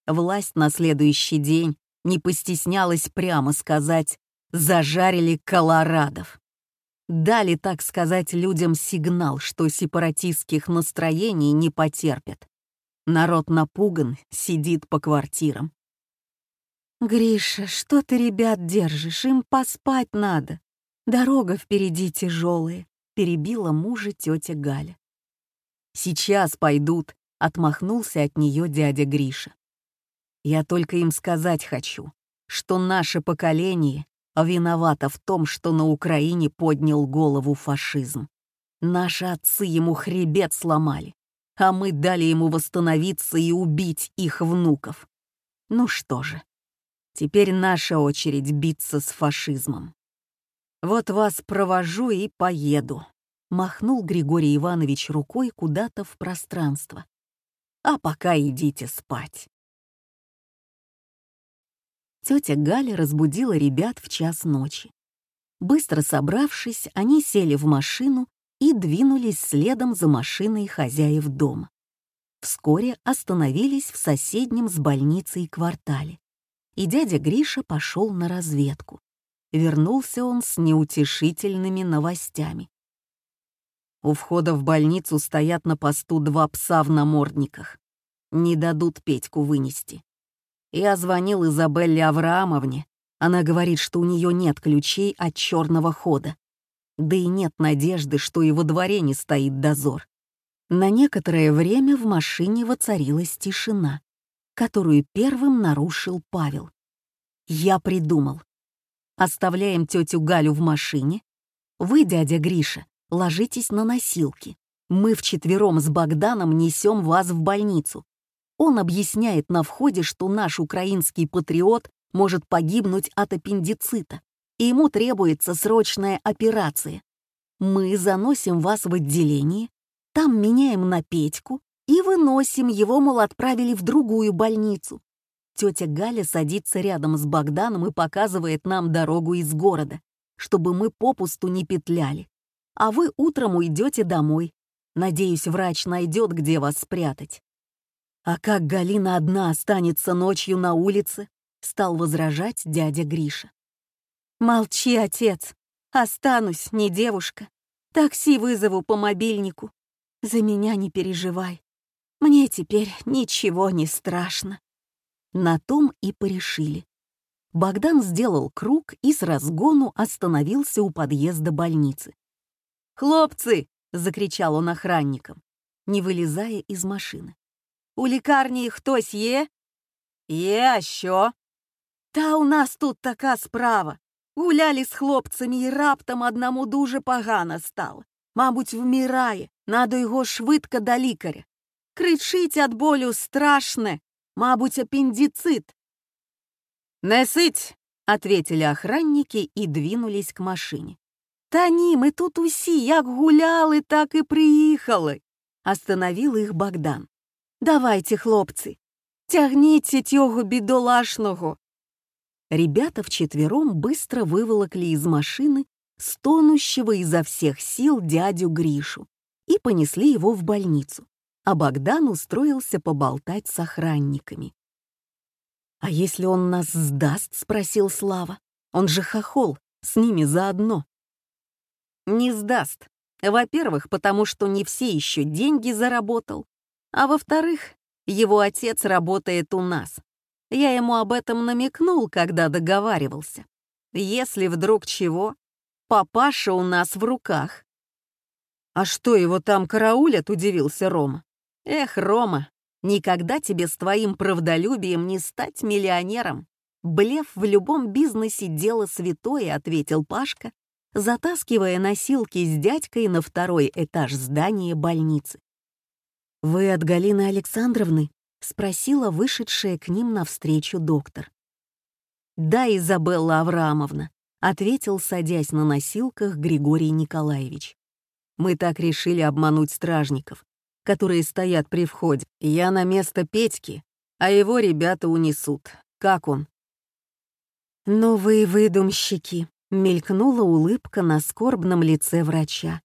Власть на следующий день не постеснялась прямо сказать «зажарили колорадов». Дали, так сказать, людям сигнал, что сепаратистских настроений не потерпят. Народ напуган, сидит по квартирам. «Гриша, что ты ребят держишь? Им поспать надо», Дорога впереди тяжелая, перебила мужа тетя Галя. Сейчас пойдут, отмахнулся от нее дядя Гриша. Я только им сказать хочу, что наше поколение виновато в том, что на Украине поднял голову фашизм. Наши отцы ему хребет сломали, а мы дали ему восстановиться и убить их внуков. Ну что же, теперь наша очередь биться с фашизмом. «Вот вас провожу и поеду», — махнул Григорий Иванович рукой куда-то в пространство. «А пока идите спать». Тетя Галя разбудила ребят в час ночи. Быстро собравшись, они сели в машину и двинулись следом за машиной хозяев дома. Вскоре остановились в соседнем с больницей квартале, и дядя Гриша пошел на разведку. Вернулся он с неутешительными новостями. У входа в больницу стоят на посту два пса в намордниках. Не дадут Петьку вынести. Я звонил Изабелле Авраамовне. Она говорит, что у нее нет ключей от черного хода. Да и нет надежды, что и во дворе не стоит дозор. На некоторое время в машине воцарилась тишина, которую первым нарушил Павел. Я придумал. Оставляем тетю Галю в машине. Вы, дядя Гриша, ложитесь на носилки. Мы вчетвером с Богданом несем вас в больницу. Он объясняет на входе, что наш украинский патриот может погибнуть от аппендицита, и ему требуется срочная операция. Мы заносим вас в отделение, там меняем на Петьку и выносим его, мол, отправили в другую больницу. Тетя Галя садится рядом с Богданом и показывает нам дорогу из города, чтобы мы попусту не петляли а вы утром уйдете домой. Надеюсь, врач найдет, где вас спрятать. А как Галина одна останется ночью на улице, стал возражать дядя Гриша. Молчи, отец. Останусь, не девушка. Такси вызову по мобильнику. За меня не переживай. Мне теперь ничего не страшно. На том и порешили. Богдан сделал круг и с разгону остановился у подъезда больницы. «Хлопцы!» — закричал он охранникам, не вылезая из машины. «У лікарні хтось є?» «Є, а що?» «Та у нас тут така справа. Гуляли з хлопцями і раптом одному дуже погано стало. Мабуть, вмирає, надо його швидко до лікаря. Кричить від болю страшне, мабуть, аппендицит. «Несыть!» — ответили охранники и двинулись к машине. Та ні, ми тут усі як гуляли, так і приїхали. Остановив їх Богдан. Давайте, хлопці, тягніть цього бідолашного. Ребята вчетвером быстро выволокли из машины стонущего изо всех сил дядю Гришу и понесли его в больницу, а Богдан устроился поболтать с охранниками. «А если он нас сдаст?» — спросил Слава. «Он же хохол, с ними заодно». Не сдаст. Во-первых, потому что не все еще деньги заработал. А во-вторых, его отец работает у нас. Я ему об этом намекнул, когда договаривался. Если вдруг чего, папаша у нас в руках. «А что, его там караулят?» — удивился Рома. «Эх, Рома, никогда тебе с твоим правдолюбием не стать миллионером. Блеф в любом бизнесе — дело святое», — ответил Пашка затаскивая носилки с дядькой на второй этаж здания больницы. «Вы от Галины Александровны?» — спросила вышедшая к ним навстречу доктор. «Да, Изабелла Авраамовна», — ответил, садясь на носилках Григорий Николаевич. «Мы так решили обмануть стражников, которые стоят при входе. Я на место Петьки, а его ребята унесут. Как он?» «Ну вы выдумщики», Мелькнула улыбка на скорбном лице врача.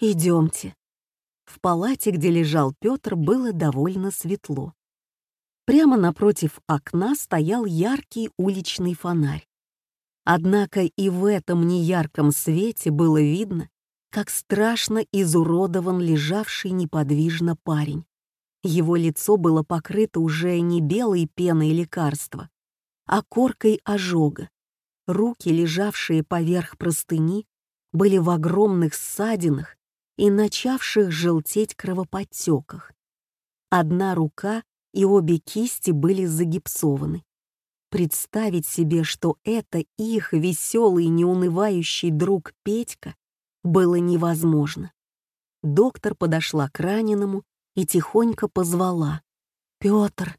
Идемте. В палате, где лежал Петр, было довольно светло. Прямо напротив окна стоял яркий уличный фонарь. Однако и в этом неярком свете было видно, как страшно изуродован лежавший неподвижно парень. Его лицо было покрыто уже не белой пеной лекарства, а коркой ожога, Руки, лежавшие поверх простыни, были в огромных ссадинах и начавших желтеть кровоподтеках. Одна рука и обе кисти были загипсованы. Представить себе, что это их веселый, неунывающий друг Петька, было невозможно. Доктор подошла к раненому и тихонько позвала. «Пётр!»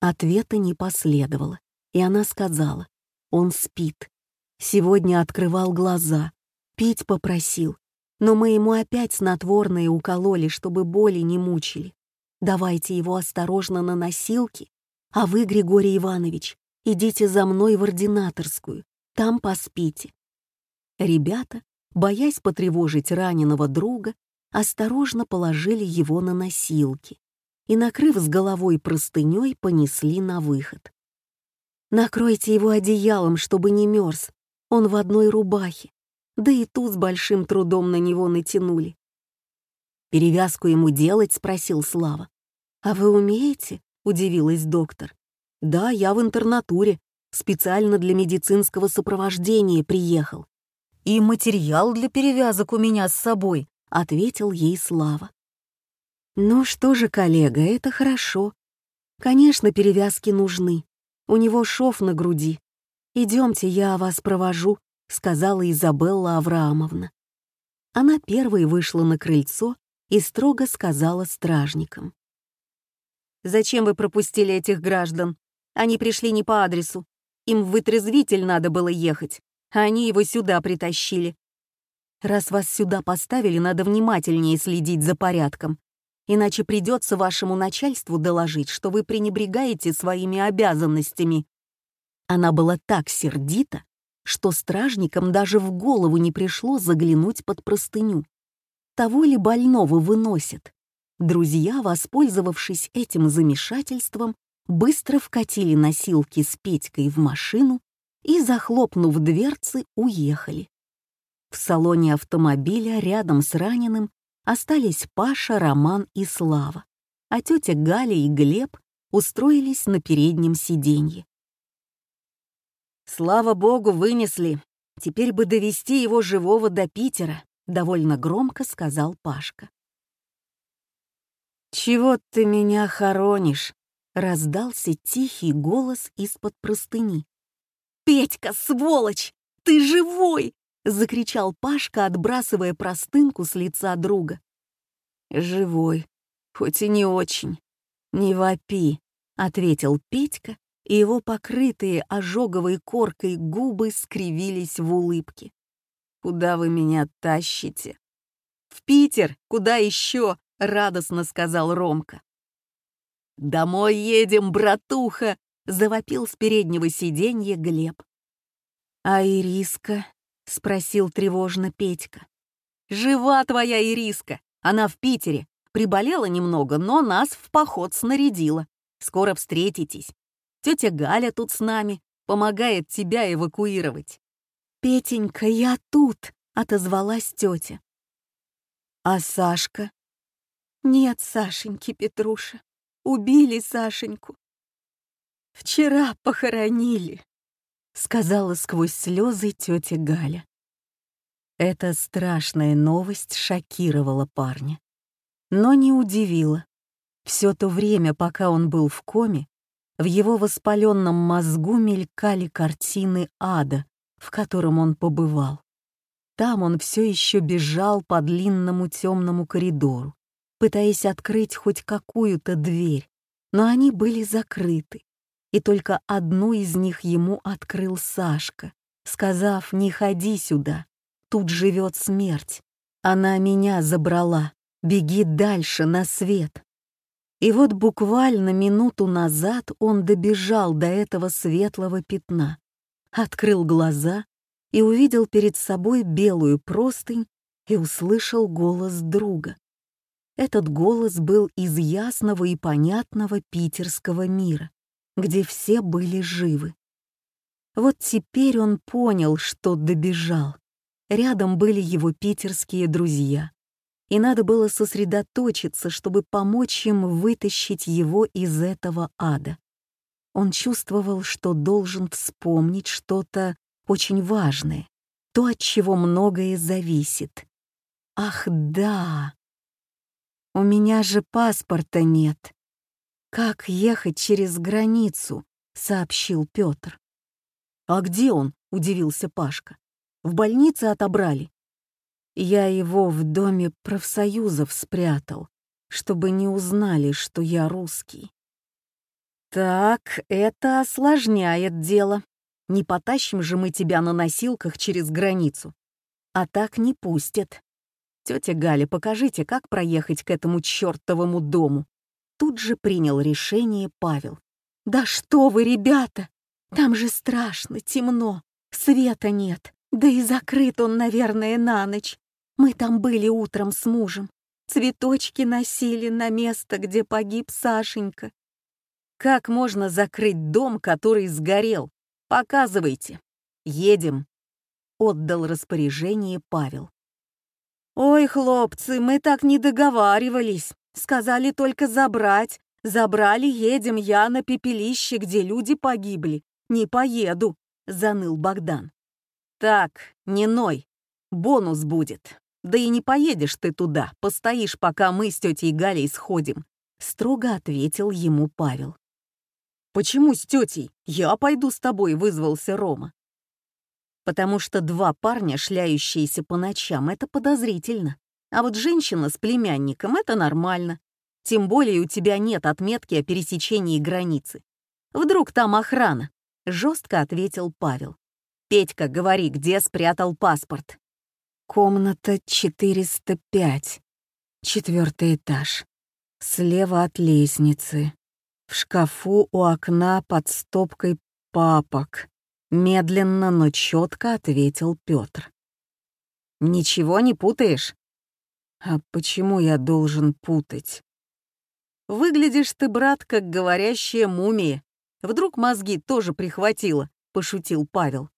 Ответа не последовало, и она сказала. Он спит. Сегодня открывал глаза. Пить попросил. Но мы ему опять снотворное укололи, чтобы боли не мучили. Давайте его осторожно на носилки. А вы, Григорий Иванович, идите за мной в ординаторскую. Там поспите. Ребята, боясь потревожить раненого друга, осторожно положили его на носилки и, накрыв с головой простыней, понесли на выход. «Накройте его одеялом, чтобы не мерз. Он в одной рубахе. Да и ту с большим трудом на него натянули. «Перевязку ему делать?» — спросил Слава. «А вы умеете?» — удивилась доктор. «Да, я в интернатуре, специально для медицинского сопровождения приехал. И материал для перевязок у меня с собой», — ответил ей Слава. «Ну что же, коллега, это хорошо. Конечно, перевязки нужны. У него шов на груди. Идемте, я вас провожу», — сказала Изабелла Авраамовна. Она первой вышла на крыльцо и строго сказала стражникам. «Зачем вы пропустили этих граждан? Они пришли не по адресу. Им в вытрезвитель надо было ехать, а они его сюда притащили. Раз вас сюда поставили, надо внимательнее следить за порядком. Иначе придется вашему начальству доложить, что вы пренебрегаете своими обязанностями». Она была так сердита, что стражникам даже в голову не пришло заглянуть под простыню. Того ли больного выносят? Друзья, воспользовавшись этим замешательством, быстро вкатили носилки с Петькой в машину и, захлопнув дверцы, уехали. В салоне автомобиля рядом с раненым остались Паша, Роман и Слава, а тетя Галя и Глеб устроились на переднем сиденье. «Слава богу, вынесли. Теперь бы довести его живого до Питера», — довольно громко сказал Пашка. «Чего ты меня хоронишь?» — раздался тихий голос из-под простыни. «Петька, сволочь! Ты живой!» — закричал Пашка, отбрасывая простынку с лица друга. «Живой, хоть и не очень. Не вопи», — ответил Петька и его покрытые ожоговой коркой губы скривились в улыбке. «Куда вы меня тащите?» «В Питер! Куда еще?» — радостно сказал Ромка. «Домой едем, братуха!» — завопил с переднего сиденья Глеб. «А Ириска?» — спросил тревожно Петька. «Жива твоя Ириска! Она в Питере. Приболела немного, но нас в поход снарядила. Скоро встретитесь. Тетя Галя тут с нами, помогает тебя эвакуировать». «Петенька, я тут!» — отозвалась тетя. «А Сашка?» «Нет Сашеньки, Петруша. Убили Сашеньку. Вчера похоронили», — сказала сквозь слезы тетя Галя. Эта страшная новость шокировала парня, но не удивила. Все то время, пока он был в коме, в его воспаленном мозгу мелькали картины ада, в котором он побывал. Там он все еще бежал по длинному темному коридору, пытаясь открыть хоть какую-то дверь, но они были закрыты, и только одну из них ему открыл Сашка, сказав «Не ходи сюда, тут живет смерть, она меня забрала, беги дальше на свет». И вот буквально минуту назад он добежал до этого светлого пятна, открыл глаза и увидел перед собой белую простынь и услышал голос друга. Этот голос был из ясного и понятного питерского мира, где все были живы. Вот теперь он понял, что добежал. Рядом были его питерские друзья и надо было сосредоточиться, чтобы помочь им вытащить его из этого ада. Он чувствовал, что должен вспомнить что-то очень важное, то, от чего многое зависит. Ах, да! У меня же паспорта нет. Как ехать через границу? сообщил Петр. А где он? удивился Пашка. В больнице отобрали. Я его в доме профсоюзов спрятал, чтобы не узнали, что я русский. Так, это осложняет дело. Не потащим же мы тебя на носилках через границу. А так не пустят. Тетя Галя, покажите, как проехать к этому чертовому дому. Тут же принял решение Павел. Да что вы, ребята! Там же страшно, темно, света нет, Да и закрыт он, наверное, на ночь. Мы там были утром с мужем. Цветочки носили на место, где погиб Сашенька. Как можно закрыть дом, который сгорел? Показывайте. Едем. Отдал распоряжение Павел. Ой, хлопцы, мы так не договаривались. Сказали только забрать. Забрали, едем я на пепелище, где люди погибли. Не поеду, заныл Богдан. Так, не ной. Бонус будет. Да и не поедешь ты туда, постоишь, пока мы с тетей Галей сходим, строго ответил ему Павел. «Почему с тетей? Я пойду с тобой», — вызвался Рома. «Потому что два парня, шляющиеся по ночам, это подозрительно. А вот женщина с племянником — это нормально. Тем более у тебя нет отметки о пересечении границы. Вдруг там охрана?» — жестко ответил Павел. «Петька, говори, где спрятал паспорт?» Комната 405. Четвертый этаж. Слева от лестницы. В шкафу у окна под стопкой папок. Медленно, но четко ответил Петр. «Ничего не путаешь?» «А почему я должен путать?» «Выглядишь ты, брат, как говорящая мумия. Вдруг мозги тоже прихватило?» — пошутил Павел.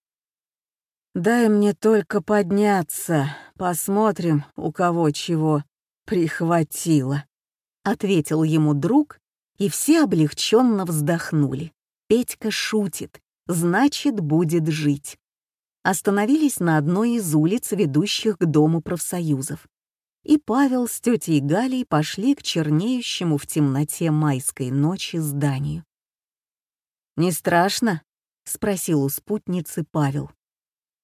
«Дай мне только подняться, посмотрим, у кого чего прихватило», — ответил ему друг, и все облегченно вздохнули. Петька шутит, значит, будет жить. Остановились на одной из улиц, ведущих к Дому профсоюзов. И Павел с тетей Галей пошли к чернеющему в темноте майской ночи зданию. «Не страшно?» — спросил у спутницы Павел.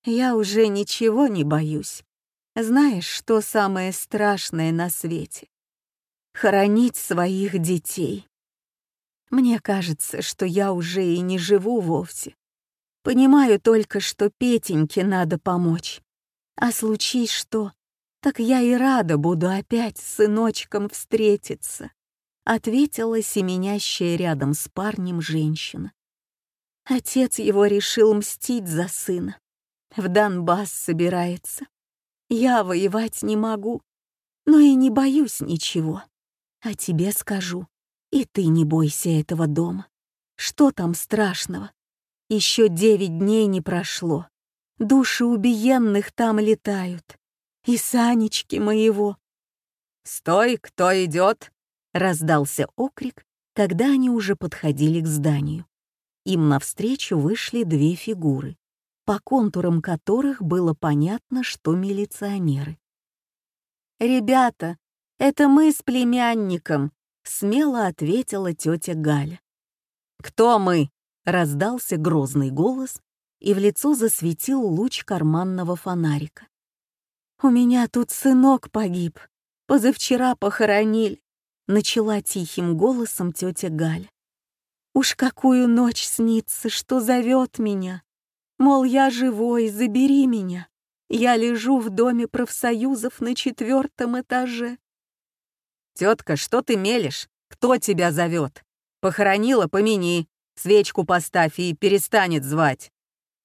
Я уже ничего не боюсь. Знаешь, что самое страшное на свете? Хоронить своих детей. Мне кажется, что я уже и не живу вовсе. Понимаю только, что Петеньке надо помочь. А случись что, так я и рада буду опять с сыночком встретиться, ответила семенящая рядом с парнем женщина. Отец его решил мстить за сына в Донбасс собирается. Я воевать не могу, но и не боюсь ничего. А тебе скажу, и ты не бойся этого дома. Что там страшного? Еще девять дней не прошло. Души убиенных там летают. И Санечки моего. «Стой, кто идет? раздался окрик, когда они уже подходили к зданию. Им навстречу вышли две фигуры по контурам которых было понятно, что милиционеры. «Ребята, это мы с племянником», — смело ответила тетя Галя. «Кто мы?» — раздался грозный голос, и в лицо засветил луч карманного фонарика. «У меня тут сынок погиб. Позавчера похоронили», — начала тихим голосом тетя Галя. «Уж какую ночь снится, что зовет меня. Мол, я живой, забери меня. Я лежу в доме профсоюзов на четвертом этаже. Тетка, что ты мелешь? Кто тебя зовет? Похоронила, помяни. Свечку поставь и перестанет звать.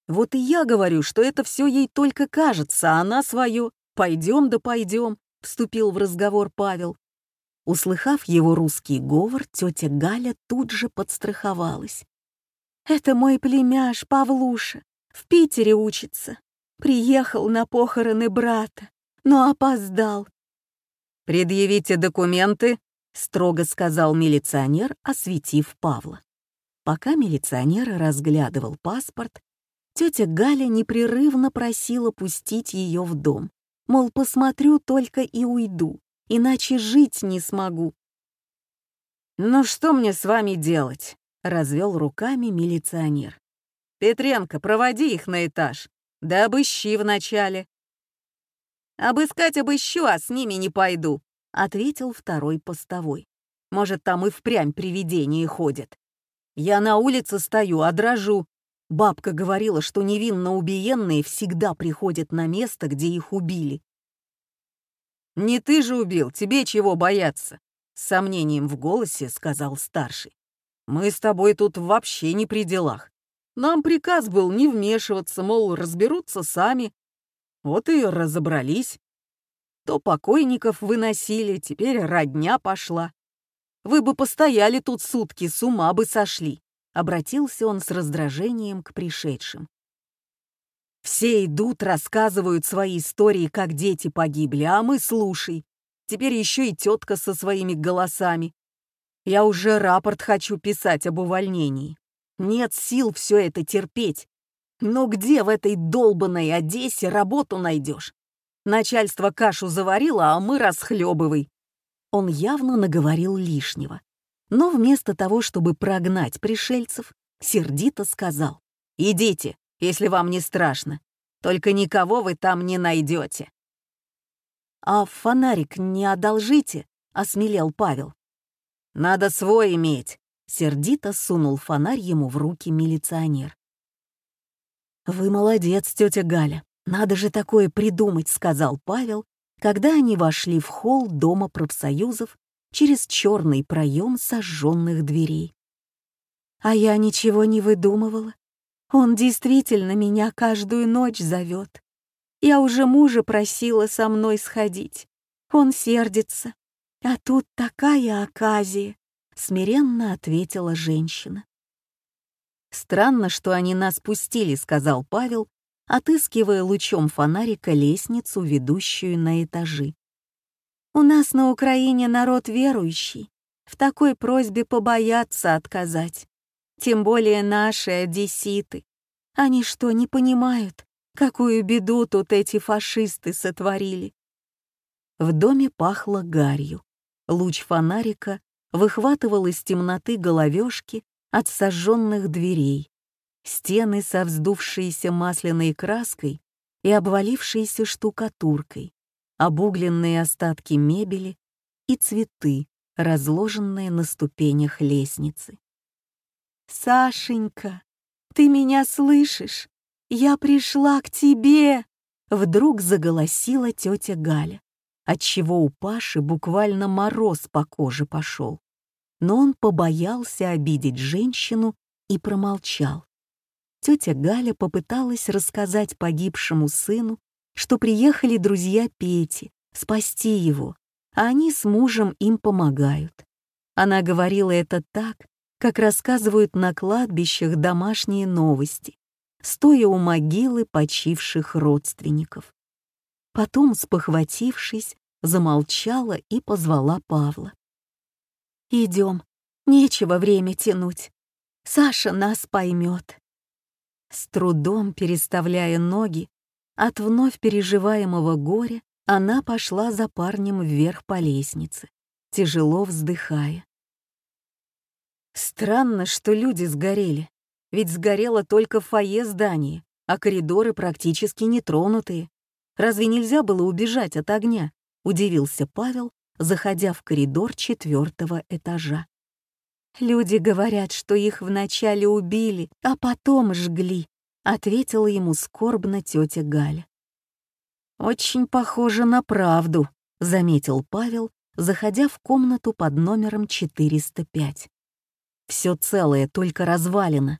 Вот и я говорю, что это все ей только кажется, а она свое. Пойдем да пойдем, вступил в разговор Павел. Услыхав его русский говор, тетя Галя тут же подстраховалась. «Это мой племяш Павлуша. В Питере учится. Приехал на похороны брата, но опоздал. «Предъявите документы», — строго сказал милиционер, осветив Павла. Пока милиционер разглядывал паспорт, тетя Галя непрерывно просила пустить ее в дом. Мол, посмотрю только и уйду, иначе жить не смогу. «Ну что мне с вами делать?» — развел руками милиционер. Петренко, проводи их на этаж. Да обыщи вначале». «Обыскать обыщу, а с ними не пойду», — ответил второй постовой. «Может, там и впрямь привидения ходят. Я на улице стою, а дрожу. Бабка говорила, что невинно убиенные всегда приходят на место, где их убили. «Не ты же убил, тебе чего бояться?» С сомнением в голосе сказал старший. «Мы с тобой тут вообще не при делах. Нам приказ был не вмешиваться, мол, разберутся сами. Вот и разобрались. То покойников выносили, теперь родня пошла. Вы бы постояли тут сутки, с ума бы сошли. Обратился он с раздражением к пришедшим. Все идут, рассказывают свои истории, как дети погибли, а мы слушай. Теперь еще и тетка со своими голосами. Я уже рапорт хочу писать об увольнении. Нет сил все это терпеть. Но где в этой долбанной Одессе работу найдешь? Начальство кашу заварило, а мы расхлебывай. Он явно наговорил лишнего. Но вместо того, чтобы прогнать пришельцев, сердито сказал «Идите, если вам не страшно. Только никого вы там не найдете». «А фонарик не одолжите?» — осмелел Павел. «Надо свой иметь», Сердито сунул фонарь ему в руки милиционер. «Вы молодец, тетя Галя. Надо же такое придумать», — сказал Павел, когда они вошли в холл Дома профсоюзов через черный проем сожженных дверей. «А я ничего не выдумывала. Он действительно меня каждую ночь зовет. Я уже мужа просила со мной сходить. Он сердится. А тут такая оказия смиренно ответила женщина. «Странно, что они нас пустили», — сказал Павел, отыскивая лучом фонарика лестницу, ведущую на этажи. «У нас на Украине народ верующий. В такой просьбе побоятся отказать. Тем более наши одесситы. Они что, не понимают, какую беду тут эти фашисты сотворили?» В доме пахло гарью. Луч фонарика выхватывал из темноты головешки от сожженных дверей, стены со вздувшейся масляной краской и обвалившейся штукатуркой, обугленные остатки мебели и цветы, разложенные на ступенях лестницы. «Сашенька, ты меня слышишь? Я пришла к тебе!» Вдруг заголосила тетя Галя отчего у Паши буквально мороз по коже пошел. Но он побоялся обидеть женщину и промолчал. Тетя Галя попыталась рассказать погибшему сыну, что приехали друзья Пети, спасти его, а они с мужем им помогают. Она говорила это так, как рассказывают на кладбищах домашние новости, стоя у могилы почивших родственников. Потом, спохватившись, замолчала и позвала Павла. «Идем, нечего время тянуть. Саша нас поймет». С трудом переставляя ноги, от вновь переживаемого горя она пошла за парнем вверх по лестнице, тяжело вздыхая. Странно, что люди сгорели, ведь сгорело только фойе здания, а коридоры практически нетронутые. Разве нельзя было убежать от огня? Удивился Павел, заходя в коридор четвертого этажа. «Люди говорят, что их вначале убили, а потом жгли», — ответила ему скорбно тетя Галя. «Очень похоже на правду», — заметил Павел, заходя в комнату под номером 405. Все целое, только развалено.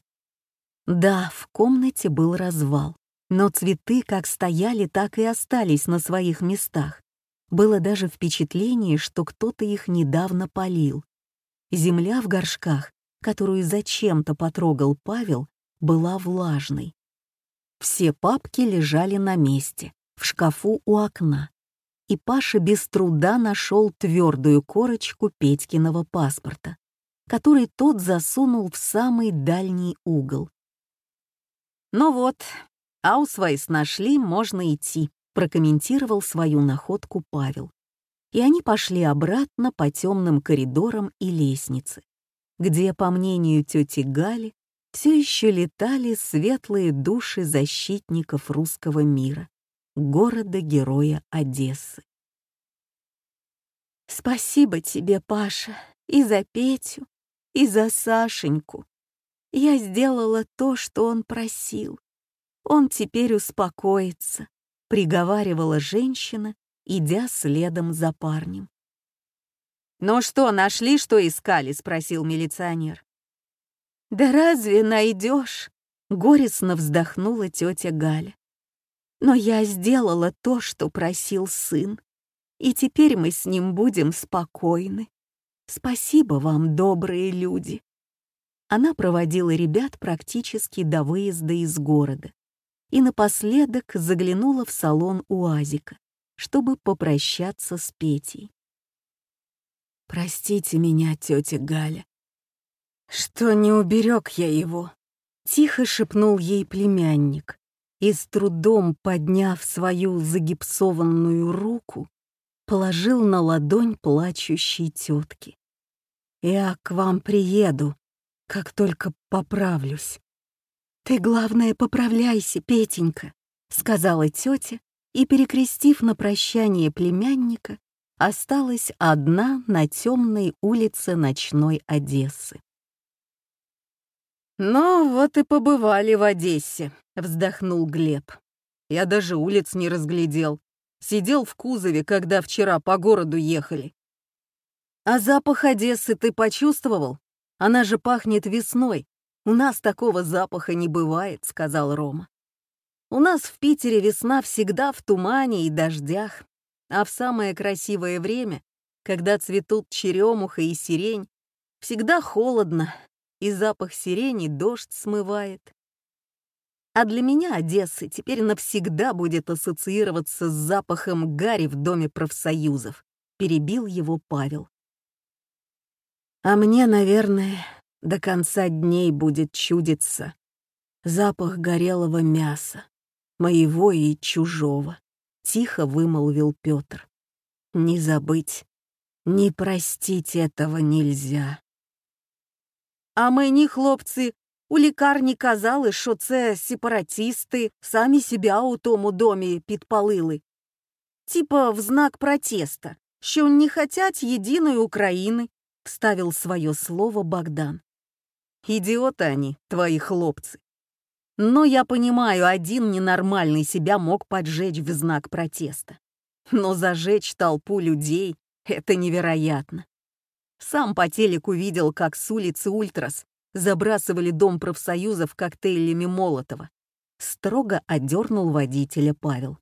Да, в комнате был развал но цветы как стояли, так и остались на своих местах. Было даже впечатление, что кто-то их недавно полил. Земля в горшках, которую зачем-то потрогал Павел, была влажной. Все папки лежали на месте, в шкафу у окна. И Паша без труда нашел твердую корочку Петькиного паспорта, который тот засунул в самый дальний угол. «Ну вот, «Аусвайс нашли, можно идти», — прокомментировал свою находку Павел. И они пошли обратно по темным коридорам и лестнице, где, по мнению тети Гали, все еще летали светлые души защитников русского мира, города-героя Одессы. «Спасибо тебе, Паша, и за Петю, и за Сашеньку. Я сделала то, что он просил. Он теперь успокоится, приговаривала женщина, идя следом за парнем. «Ну что, нашли, что искали?» — спросил милиционер. «Да разве найдешь? Горестно вздохнула тетя Галя. Но я сделала то, что просил сын, и теперь мы с ним будем спокойны. Спасибо вам, добрые люди. Она проводила ребят практически до выезда из города и напоследок заглянула в салон УАЗика, чтобы попрощаться с Петей. «Простите меня, тетя Галя, что не уберег я его», — тихо шепнул ей племянник и, с трудом подняв свою загипсованную руку, положил на ладонь плачущей тетки. «Я к вам приеду, как только поправлюсь». «Ты, главное, поправляйся, Петенька», — сказала тетя, и, перекрестив на прощание племянника, осталась одна на темной улице ночной Одессы. «Ну, вот и побывали в Одессе», — вздохнул Глеб. «Я даже улиц не разглядел. Сидел в кузове, когда вчера по городу ехали». «А запах Одессы ты почувствовал? Она же пахнет весной. У нас такого запаха не бывает», — сказал Рома. «У нас в Питере весна всегда в тумане и дождях, а в самое красивое время, когда цветут черемуха и сирень, всегда холодно, и запах сирени дождь смывает. А для меня Одесса теперь навсегда будет ассоциироваться с запахом гари в доме профсоюзов, перебил его Павел. А мне, наверное, до конца дней будет чудиться запах горелого мяса, моего и чужого, тихо вымолвил Петр. Не забыть, не простить этого нельзя. А мені хлопці у лікарні казали, що це сепаратісти самі себя у тому домі підпалили. Типа в знак протеста, що не хотят единой Украины, вставил свое слово Богдан. Идиоты они, твои хлопцы. Но я понимаю, один ненормальный себя мог поджечь в знак протеста. Но зажечь толпу людей — это невероятно. Сам по телеку видел, как с улицы Ультрас забрасывали дом профсоюзов коктейлями Молотова. Строго одернул водителя Павел.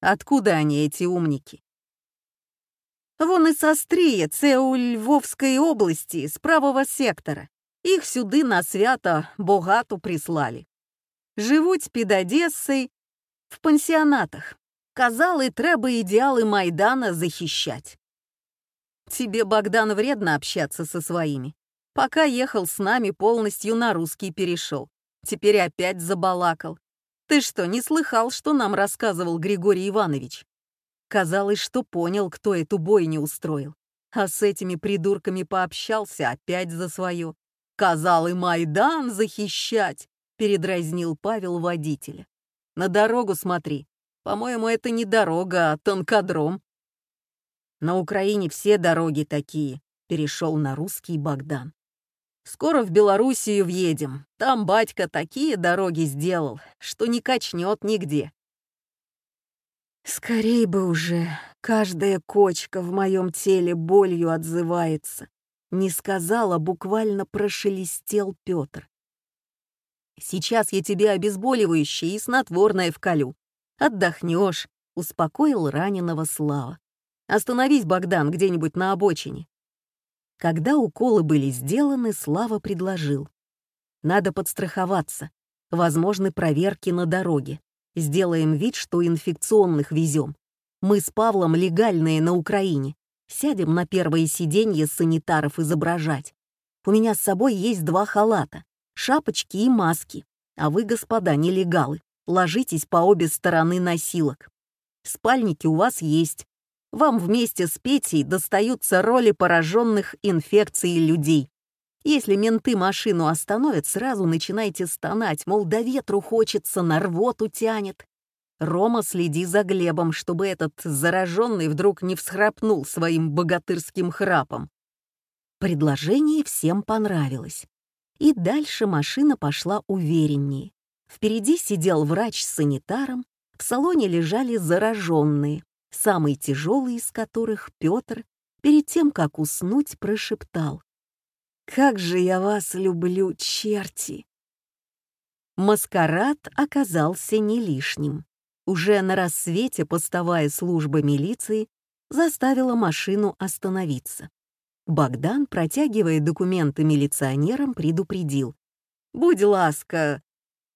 Откуда они, эти умники? Вон и со Стрия, це у Львовской области, с правого сектора. Их сюди на свято богато прислали. Живуть під Одессой в пансионатах. Казали, треба ідеали Майдана захищать. Тебе, Богдан, вредно общаться со своими. Пока ехал с нами, полностью на русский перешел. Теперь опять забалакал. Ты что, не слыхал, что нам рассказывал Григорий Иванович? Казалось, что понял, кто эту бойню устроил. А с этими придурками пообщался опять за свое. Казал и Майдан захищать, передразнил Павел водителя. На дорогу смотри. По-моему, это не дорога, а тонкодром. На Украине все дороги такие, перешел на русский Богдан. Скоро в Белоруссию въедем. Там батька такие дороги сделал, что не качнет нигде. Скорей бы уже, каждая кочка в моем теле болью отзывается. Не сказала, буквально прошелестел Петр. Сейчас я тебе обезболивающее и снотворное вколю. Отдохнешь, успокоил раненого Слава. Остановись, Богдан, где-нибудь на обочине. Когда уколы были сделаны, Слава предложил. Надо подстраховаться. Возможны проверки на дороге. Сделаем вид, что инфекционных везем. Мы с Павлом легальные на Украине. Сядем на первое сиденье санитаров изображать. У меня с собой есть два халата, шапочки и маски. А вы, господа, нелегалы, ложитесь по обе стороны носилок. Спальники у вас есть, вам вместе с Петей достаются роли пораженных инфекцией людей. Если менты машину остановят, сразу начинайте стонать, мол, до ветру хочется, на рвоту тянет. Рома, следи за Глебом, чтобы этот зараженный вдруг не всхрапнул своим богатырским храпом. Предложение всем понравилось. И дальше машина пошла увереннее. Впереди сидел врач с санитаром, в салоне лежали зараженные самый тяжелый из которых Петр перед тем, как уснуть, прошептал. «Как же я вас люблю, черти!» Маскарад оказался не лишним. Уже на рассвете постовая служба милиции заставила машину остановиться. Богдан, протягивая документы милиционерам, предупредил. «Будь ласка,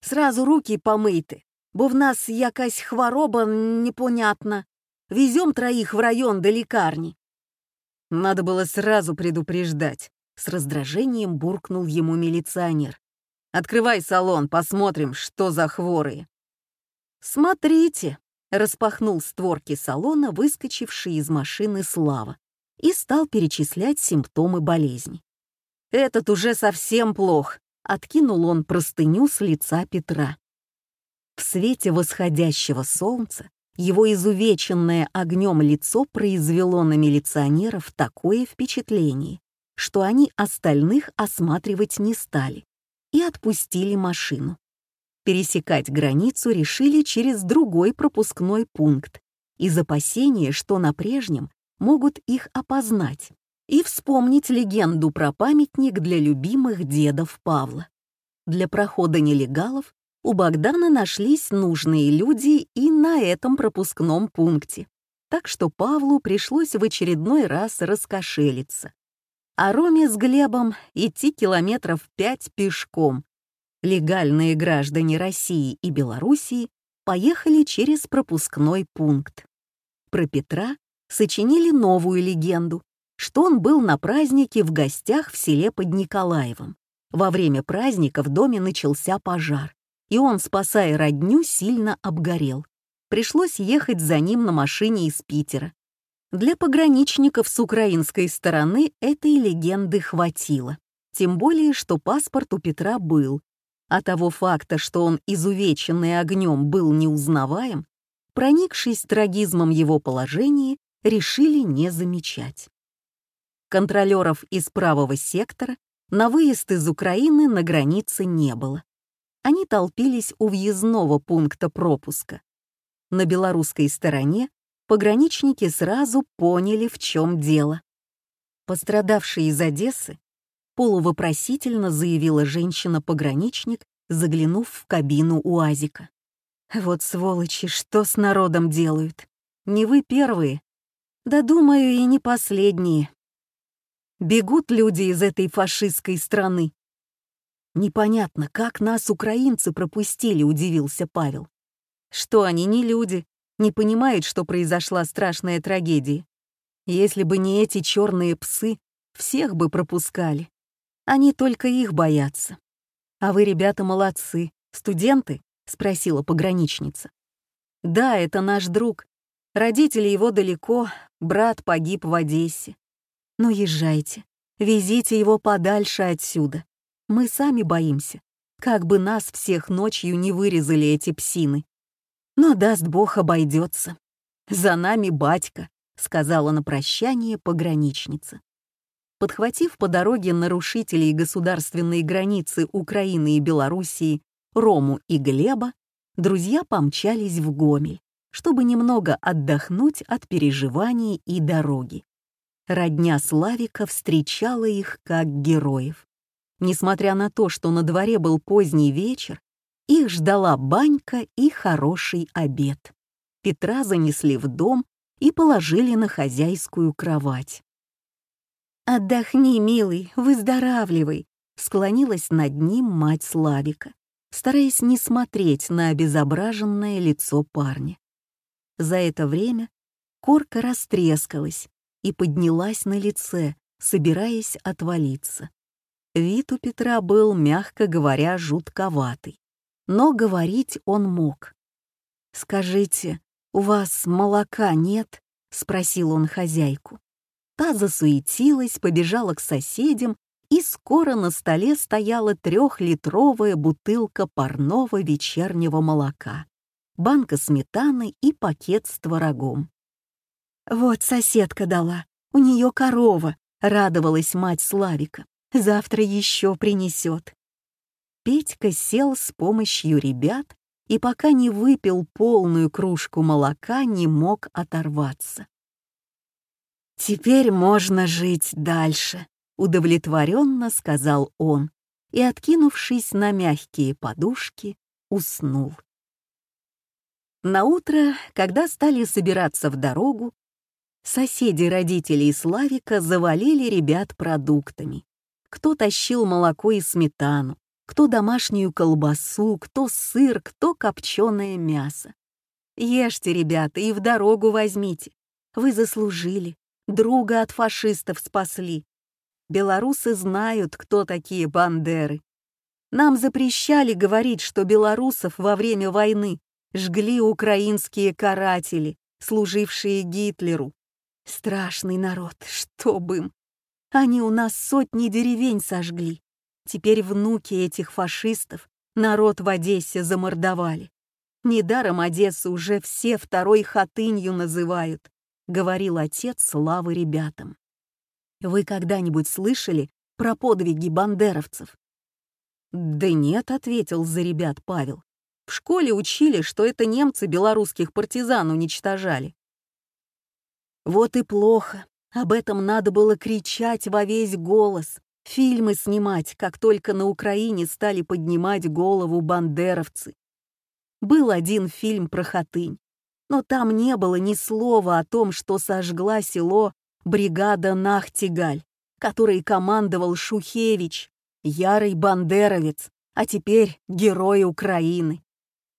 сразу руки помийте, бо в нас якась хвороба непонятна. Везем троих в район до лекарни». Надо было сразу предупреждать. С раздражением буркнул ему милиционер. «Открывай салон, посмотрим, что за хворые». «Смотрите», — распахнул створки салона, выскочивший из машины Слава, и стал перечислять симптомы болезни. «Этот уже совсем плох», — откинул он простыню с лица Петра. В свете восходящего солнца его изувеченное огнем лицо произвело на милиционеров такое впечатление, что они остальных осматривать не стали и отпустили машину. Пересекать границу решили через другой пропускной пункт из опасения, что на прежнем могут их опознать и вспомнить легенду про памятник для любимых дедов Павла. Для прохода нелегалов у Богдана нашлись нужные люди и на этом пропускном пункте, так что Павлу пришлось в очередной раз раскошелиться. А Роме с Глебом идти километров пять пешком, легальные граждане России и Белоруссии поехали через пропускной пункт. Про Петра сочинили новую легенду, что он был на празднике в гостях в селе под Николаевым. Во время праздника в доме начался пожар, и он, спасая родню, сильно обгорел. Пришлось ехать за ним на машине из Питера. Для пограничников с украинской стороны этой легенды хватило, тем более, что паспорт у Петра был, а того факта, что он, изувеченный огнем, был неузнаваем, проникшись трагизмом его положения, решили не замечать. Контролеров из правого сектора на выезд из Украины на границе не было. Они толпились у въездного пункта пропуска. На белорусской стороне пограничники сразу поняли, в чем дело. Пострадавший из Одессы полувопросительно заявила женщина-пограничник, заглянув в кабину УАЗика. «Вот сволочи, что с народом делают? Не вы первые. Да, думаю, и не последние. Бегут люди из этой фашистской страны». «Непонятно, как нас украинцы пропустили», — удивился Павел. «Что они не люди, не понимают, что произошла страшная трагедия. Если бы не эти черные псы, всех бы пропускали. Они только их боятся. А вы, ребята, молодцы. Студенты? Спросила пограничница. Да, это наш друг. Родители его далеко, брат погиб в Одессе. Но езжайте, везите его подальше отсюда. Мы сами боимся, как бы нас всех ночью не вырезали эти псины. Но даст Бог обойдется. За нами батька, сказала на прощание пограничница. Подхватив по дороге нарушителей государственной границы Украины и Белоруссии Рому и Глеба, друзья помчались в Гомель, чтобы немного отдохнуть от переживаний и дороги. Родня Славика встречала их как героев. Несмотря на то, что на дворе был поздний вечер, их ждала банька и хороший обед. Петра занесли в дом и положили на хозяйскую кровать. «Отдохни, милый, выздоравливай», — склонилась над ним мать Славика, стараясь не смотреть на обезображенное лицо парня. За это время корка растрескалась и поднялась на лице, собираясь отвалиться. Вид у Петра был, мягко говоря, жутковатый, но говорить он мог. «Скажите, у вас молока нет?» — спросил он хозяйку. Та засуетилась, побежала к соседям, и скоро на столе стояла трехлитровая бутылка парного вечернего молока, банка сметаны и пакет с творогом. «Вот соседка дала, у нее корова», — радовалась мать Славика. «Завтра еще принесет». Петька сел с помощью ребят и пока не выпил полную кружку молока, не мог оторваться. «Теперь можно жить дальше», — удовлетворенно сказал он, и, откинувшись на мягкие подушки, уснул. На утро, когда стали собираться в дорогу, соседи родителей Славика завалили ребят продуктами. Кто тащил молоко и сметану, кто домашнюю колбасу, кто сыр, кто копченое мясо. Ешьте, ребята, и в дорогу возьмите. Вы заслужили, друга от фашистов спасли. Белорусы знают, кто такие бандеры. Нам запрещали говорить, что белорусов во время войны жгли украинские каратели, служившие Гитлеру. Страшный народ, чтоб им. Они у нас сотни деревень сожгли. Теперь внуки этих фашистов народ в Одессе замордовали. Недаром Одессу уже все второй хатынью называют, говорил отец славы ребятам. Вы когда-нибудь слышали про подвиги бандеровцев? Да нет, ответил за ребят Павел. В школе учили, что это немцы белорусских партизан уничтожали. Вот и плохо. Об этом надо было кричать во весь голос, фильмы снимать, как только на Украине стали поднимать голову бандеровцы. Был один фильм про Хатынь, но там не было ни слова о том, что сожгла село бригада Нахтигаль, которой командовал Шухевич, ярый бандеровец, а теперь герой Украины.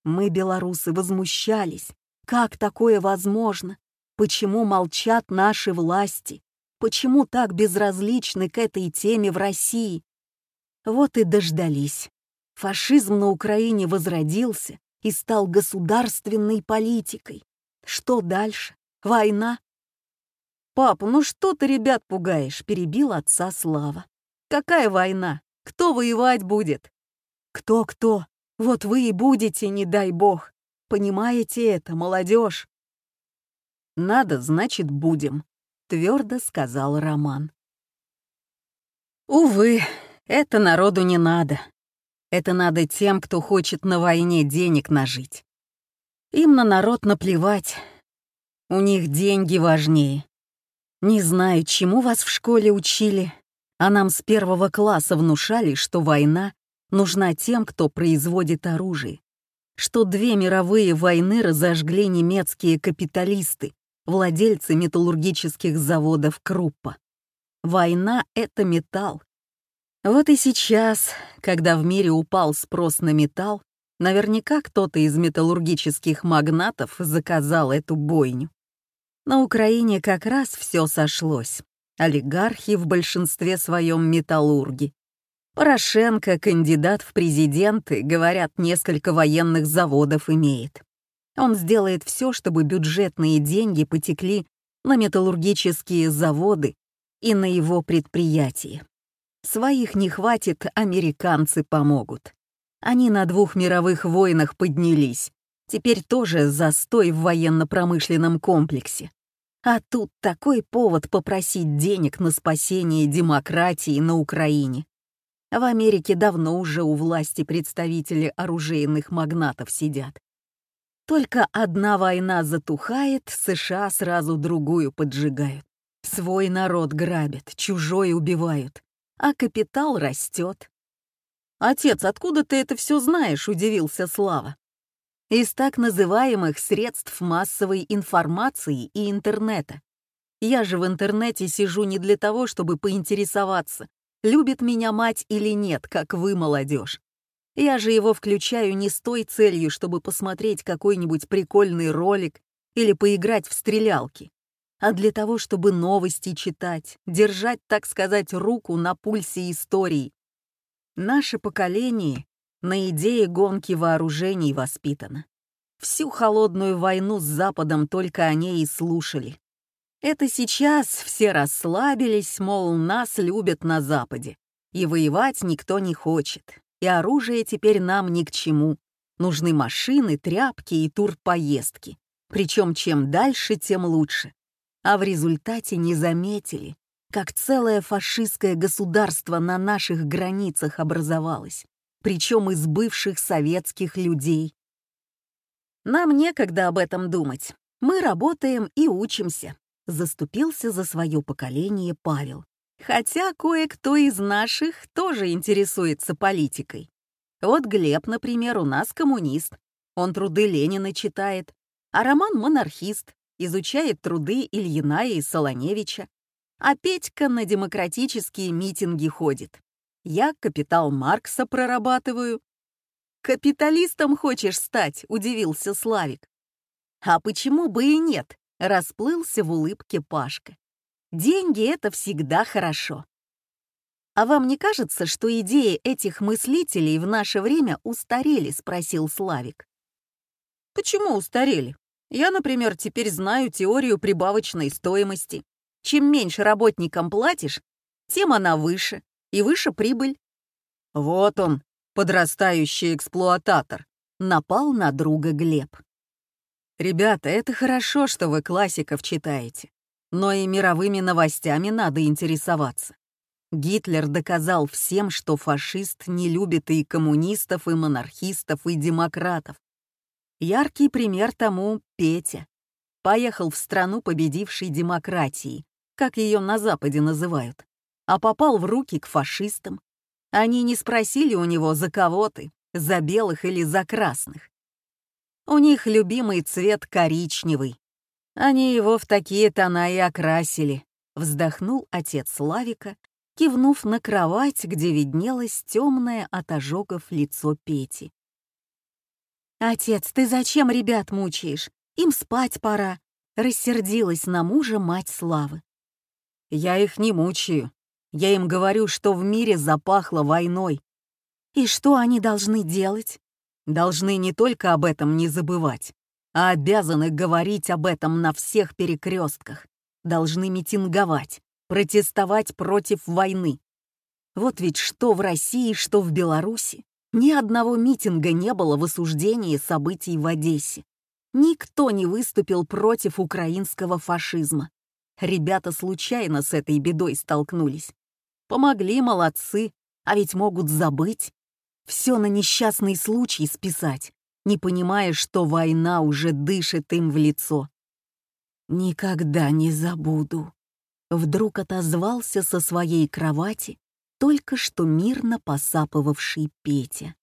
Мы, белорусы, возмущались. Как такое возможно? Почему молчат наши власти? Почему так безразличны к этой теме в России? Вот и дождались. Фашизм на Украине возродился и стал государственной политикой. Что дальше? Война? «Папа, ну что ты ребят пугаешь?» — перебил отца Слава. «Какая война? Кто воевать будет?» «Кто-кто? Вот вы и будете, не дай бог. Понимаете это, молодежь?» «Надо, значит, будем», — твердо сказал Роман. «Увы, это народу не надо. Это надо тем, кто хочет на войне денег нажить. Им на народ наплевать. У них деньги важнее. Не знаю, чему вас в школе учили, а нам с первого класса внушали, что война нужна тем, кто производит оружие, что две мировые войны разожгли немецкие капиталисты, владельцы металлургических заводов Круппа. Война — это металл. Вот и сейчас, когда в мире упал спрос на металл, наверняка кто-то из металлургических магнатов заказал эту бойню. На Украине как раз все сошлось. Олигархи в большинстве своем металлурги, Порошенко, кандидат в президенты, говорят, несколько военных заводов имеет. Он сделает все, чтобы бюджетные деньги потекли на металлургические заводы и на его предприятия. Своих не хватит, американцы помогут. Они на двух мировых войнах поднялись. Теперь тоже застой в военно-промышленном комплексе. А тут такой повод попросить денег на спасение демократии на Украине. В Америке давно уже у власти представители оружейных магнатов сидят. Только одна война затухает, США сразу другую поджигают. Свой народ грабят, чужой убивают, а капитал растет. «Отец, откуда ты это все знаешь?» — удивился Слава. «Из так называемых средств массовой информации и интернета. Я же в интернете сижу не для того, чтобы поинтересоваться, любит меня мать или нет, как вы, молодежь. Я же его включаю не с той целью, чтобы посмотреть какой-нибудь прикольный ролик или поиграть в стрелялки, а для того, чтобы новости читать, держать, так сказать, руку на пульсе истории. Наше поколение на идее гонки вооружений воспитано. Всю холодную войну с Западом только о ней и слушали. Это сейчас все расслабились, мол, нас любят на Западе, и воевать никто не хочет, и оружие теперь нам ни к чему. Нужны машины, тряпки и турпоездки. Причем чем дальше, тем лучше. А в результате не заметили, как целое фашистское государство на наших границах образовалось, причем из бывших советских людей. Нам некогда об этом думать. Мы работаем и учимся заступился за свое поколение Павел. Хотя кое-кто из наших тоже интересуется политикой. Вот Глеб, например, у нас коммунист. Он труды Ленина читает, а Роман — монархист, изучает труды Ильина и Солоневича. А Петька на демократические митинги ходит. Я капитал Маркса прорабатываю. «Капиталистом хочешь стать?» — удивился Славик. «А почему бы и нет?» — расплылся в улыбке Пашка. «Деньги — это всегда хорошо». «А вам не кажется, что идеи этих мыслителей в наше время устарели?» — спросил Славик. «Почему устарели? Я, например, теперь знаю теорию прибавочной стоимости. Чем меньше работникам платишь, тем она выше, и выше прибыль. Вот он, подрастающий эксплуататор, напал на друга Глеб. Ребята, это хорошо, что вы классиков читаете, но и мировыми новостями надо интересоваться. Гитлер доказал всем, что фашист не любит и коммунистов, и монархистов, и демократов. Яркий пример тому — Петя. Поехал в страну победившей демократии, как ее на Западе называют, а попал в руки к фашистам. Они не спросили у него, за кого ты, за белых или за красных. У них любимый цвет коричневый. Они его в такие тона и окрасили, вздохнул отец Славика, кивнув на кровать, где виднелось темное от ожогов лицо Пети. «Отец, ты зачем ребят мучаешь? Им спать пора», — рассердилась на мужа мать Славы. Я их не мучаю. Я им говорю, что в мире запахло войной. И что они должны делать? Должны не только об этом не забывать, а обязаны говорить об этом на всех перекрестках. Должны митинговать, протестовать против войны. Вот ведь что в России, что в Беларуси. Ни одного митинга не было в осуждении событий в Одессе. Никто не выступил против украинского фашизма. Ребята случайно с этой бедой столкнулись. Помогли, молодцы, а ведь могут забыть. Все на несчастный случай списать, не понимая, что война уже дышит им в лицо. «Никогда не забуду», — вдруг отозвался со своей кровати только что мирно посапывавший Петя.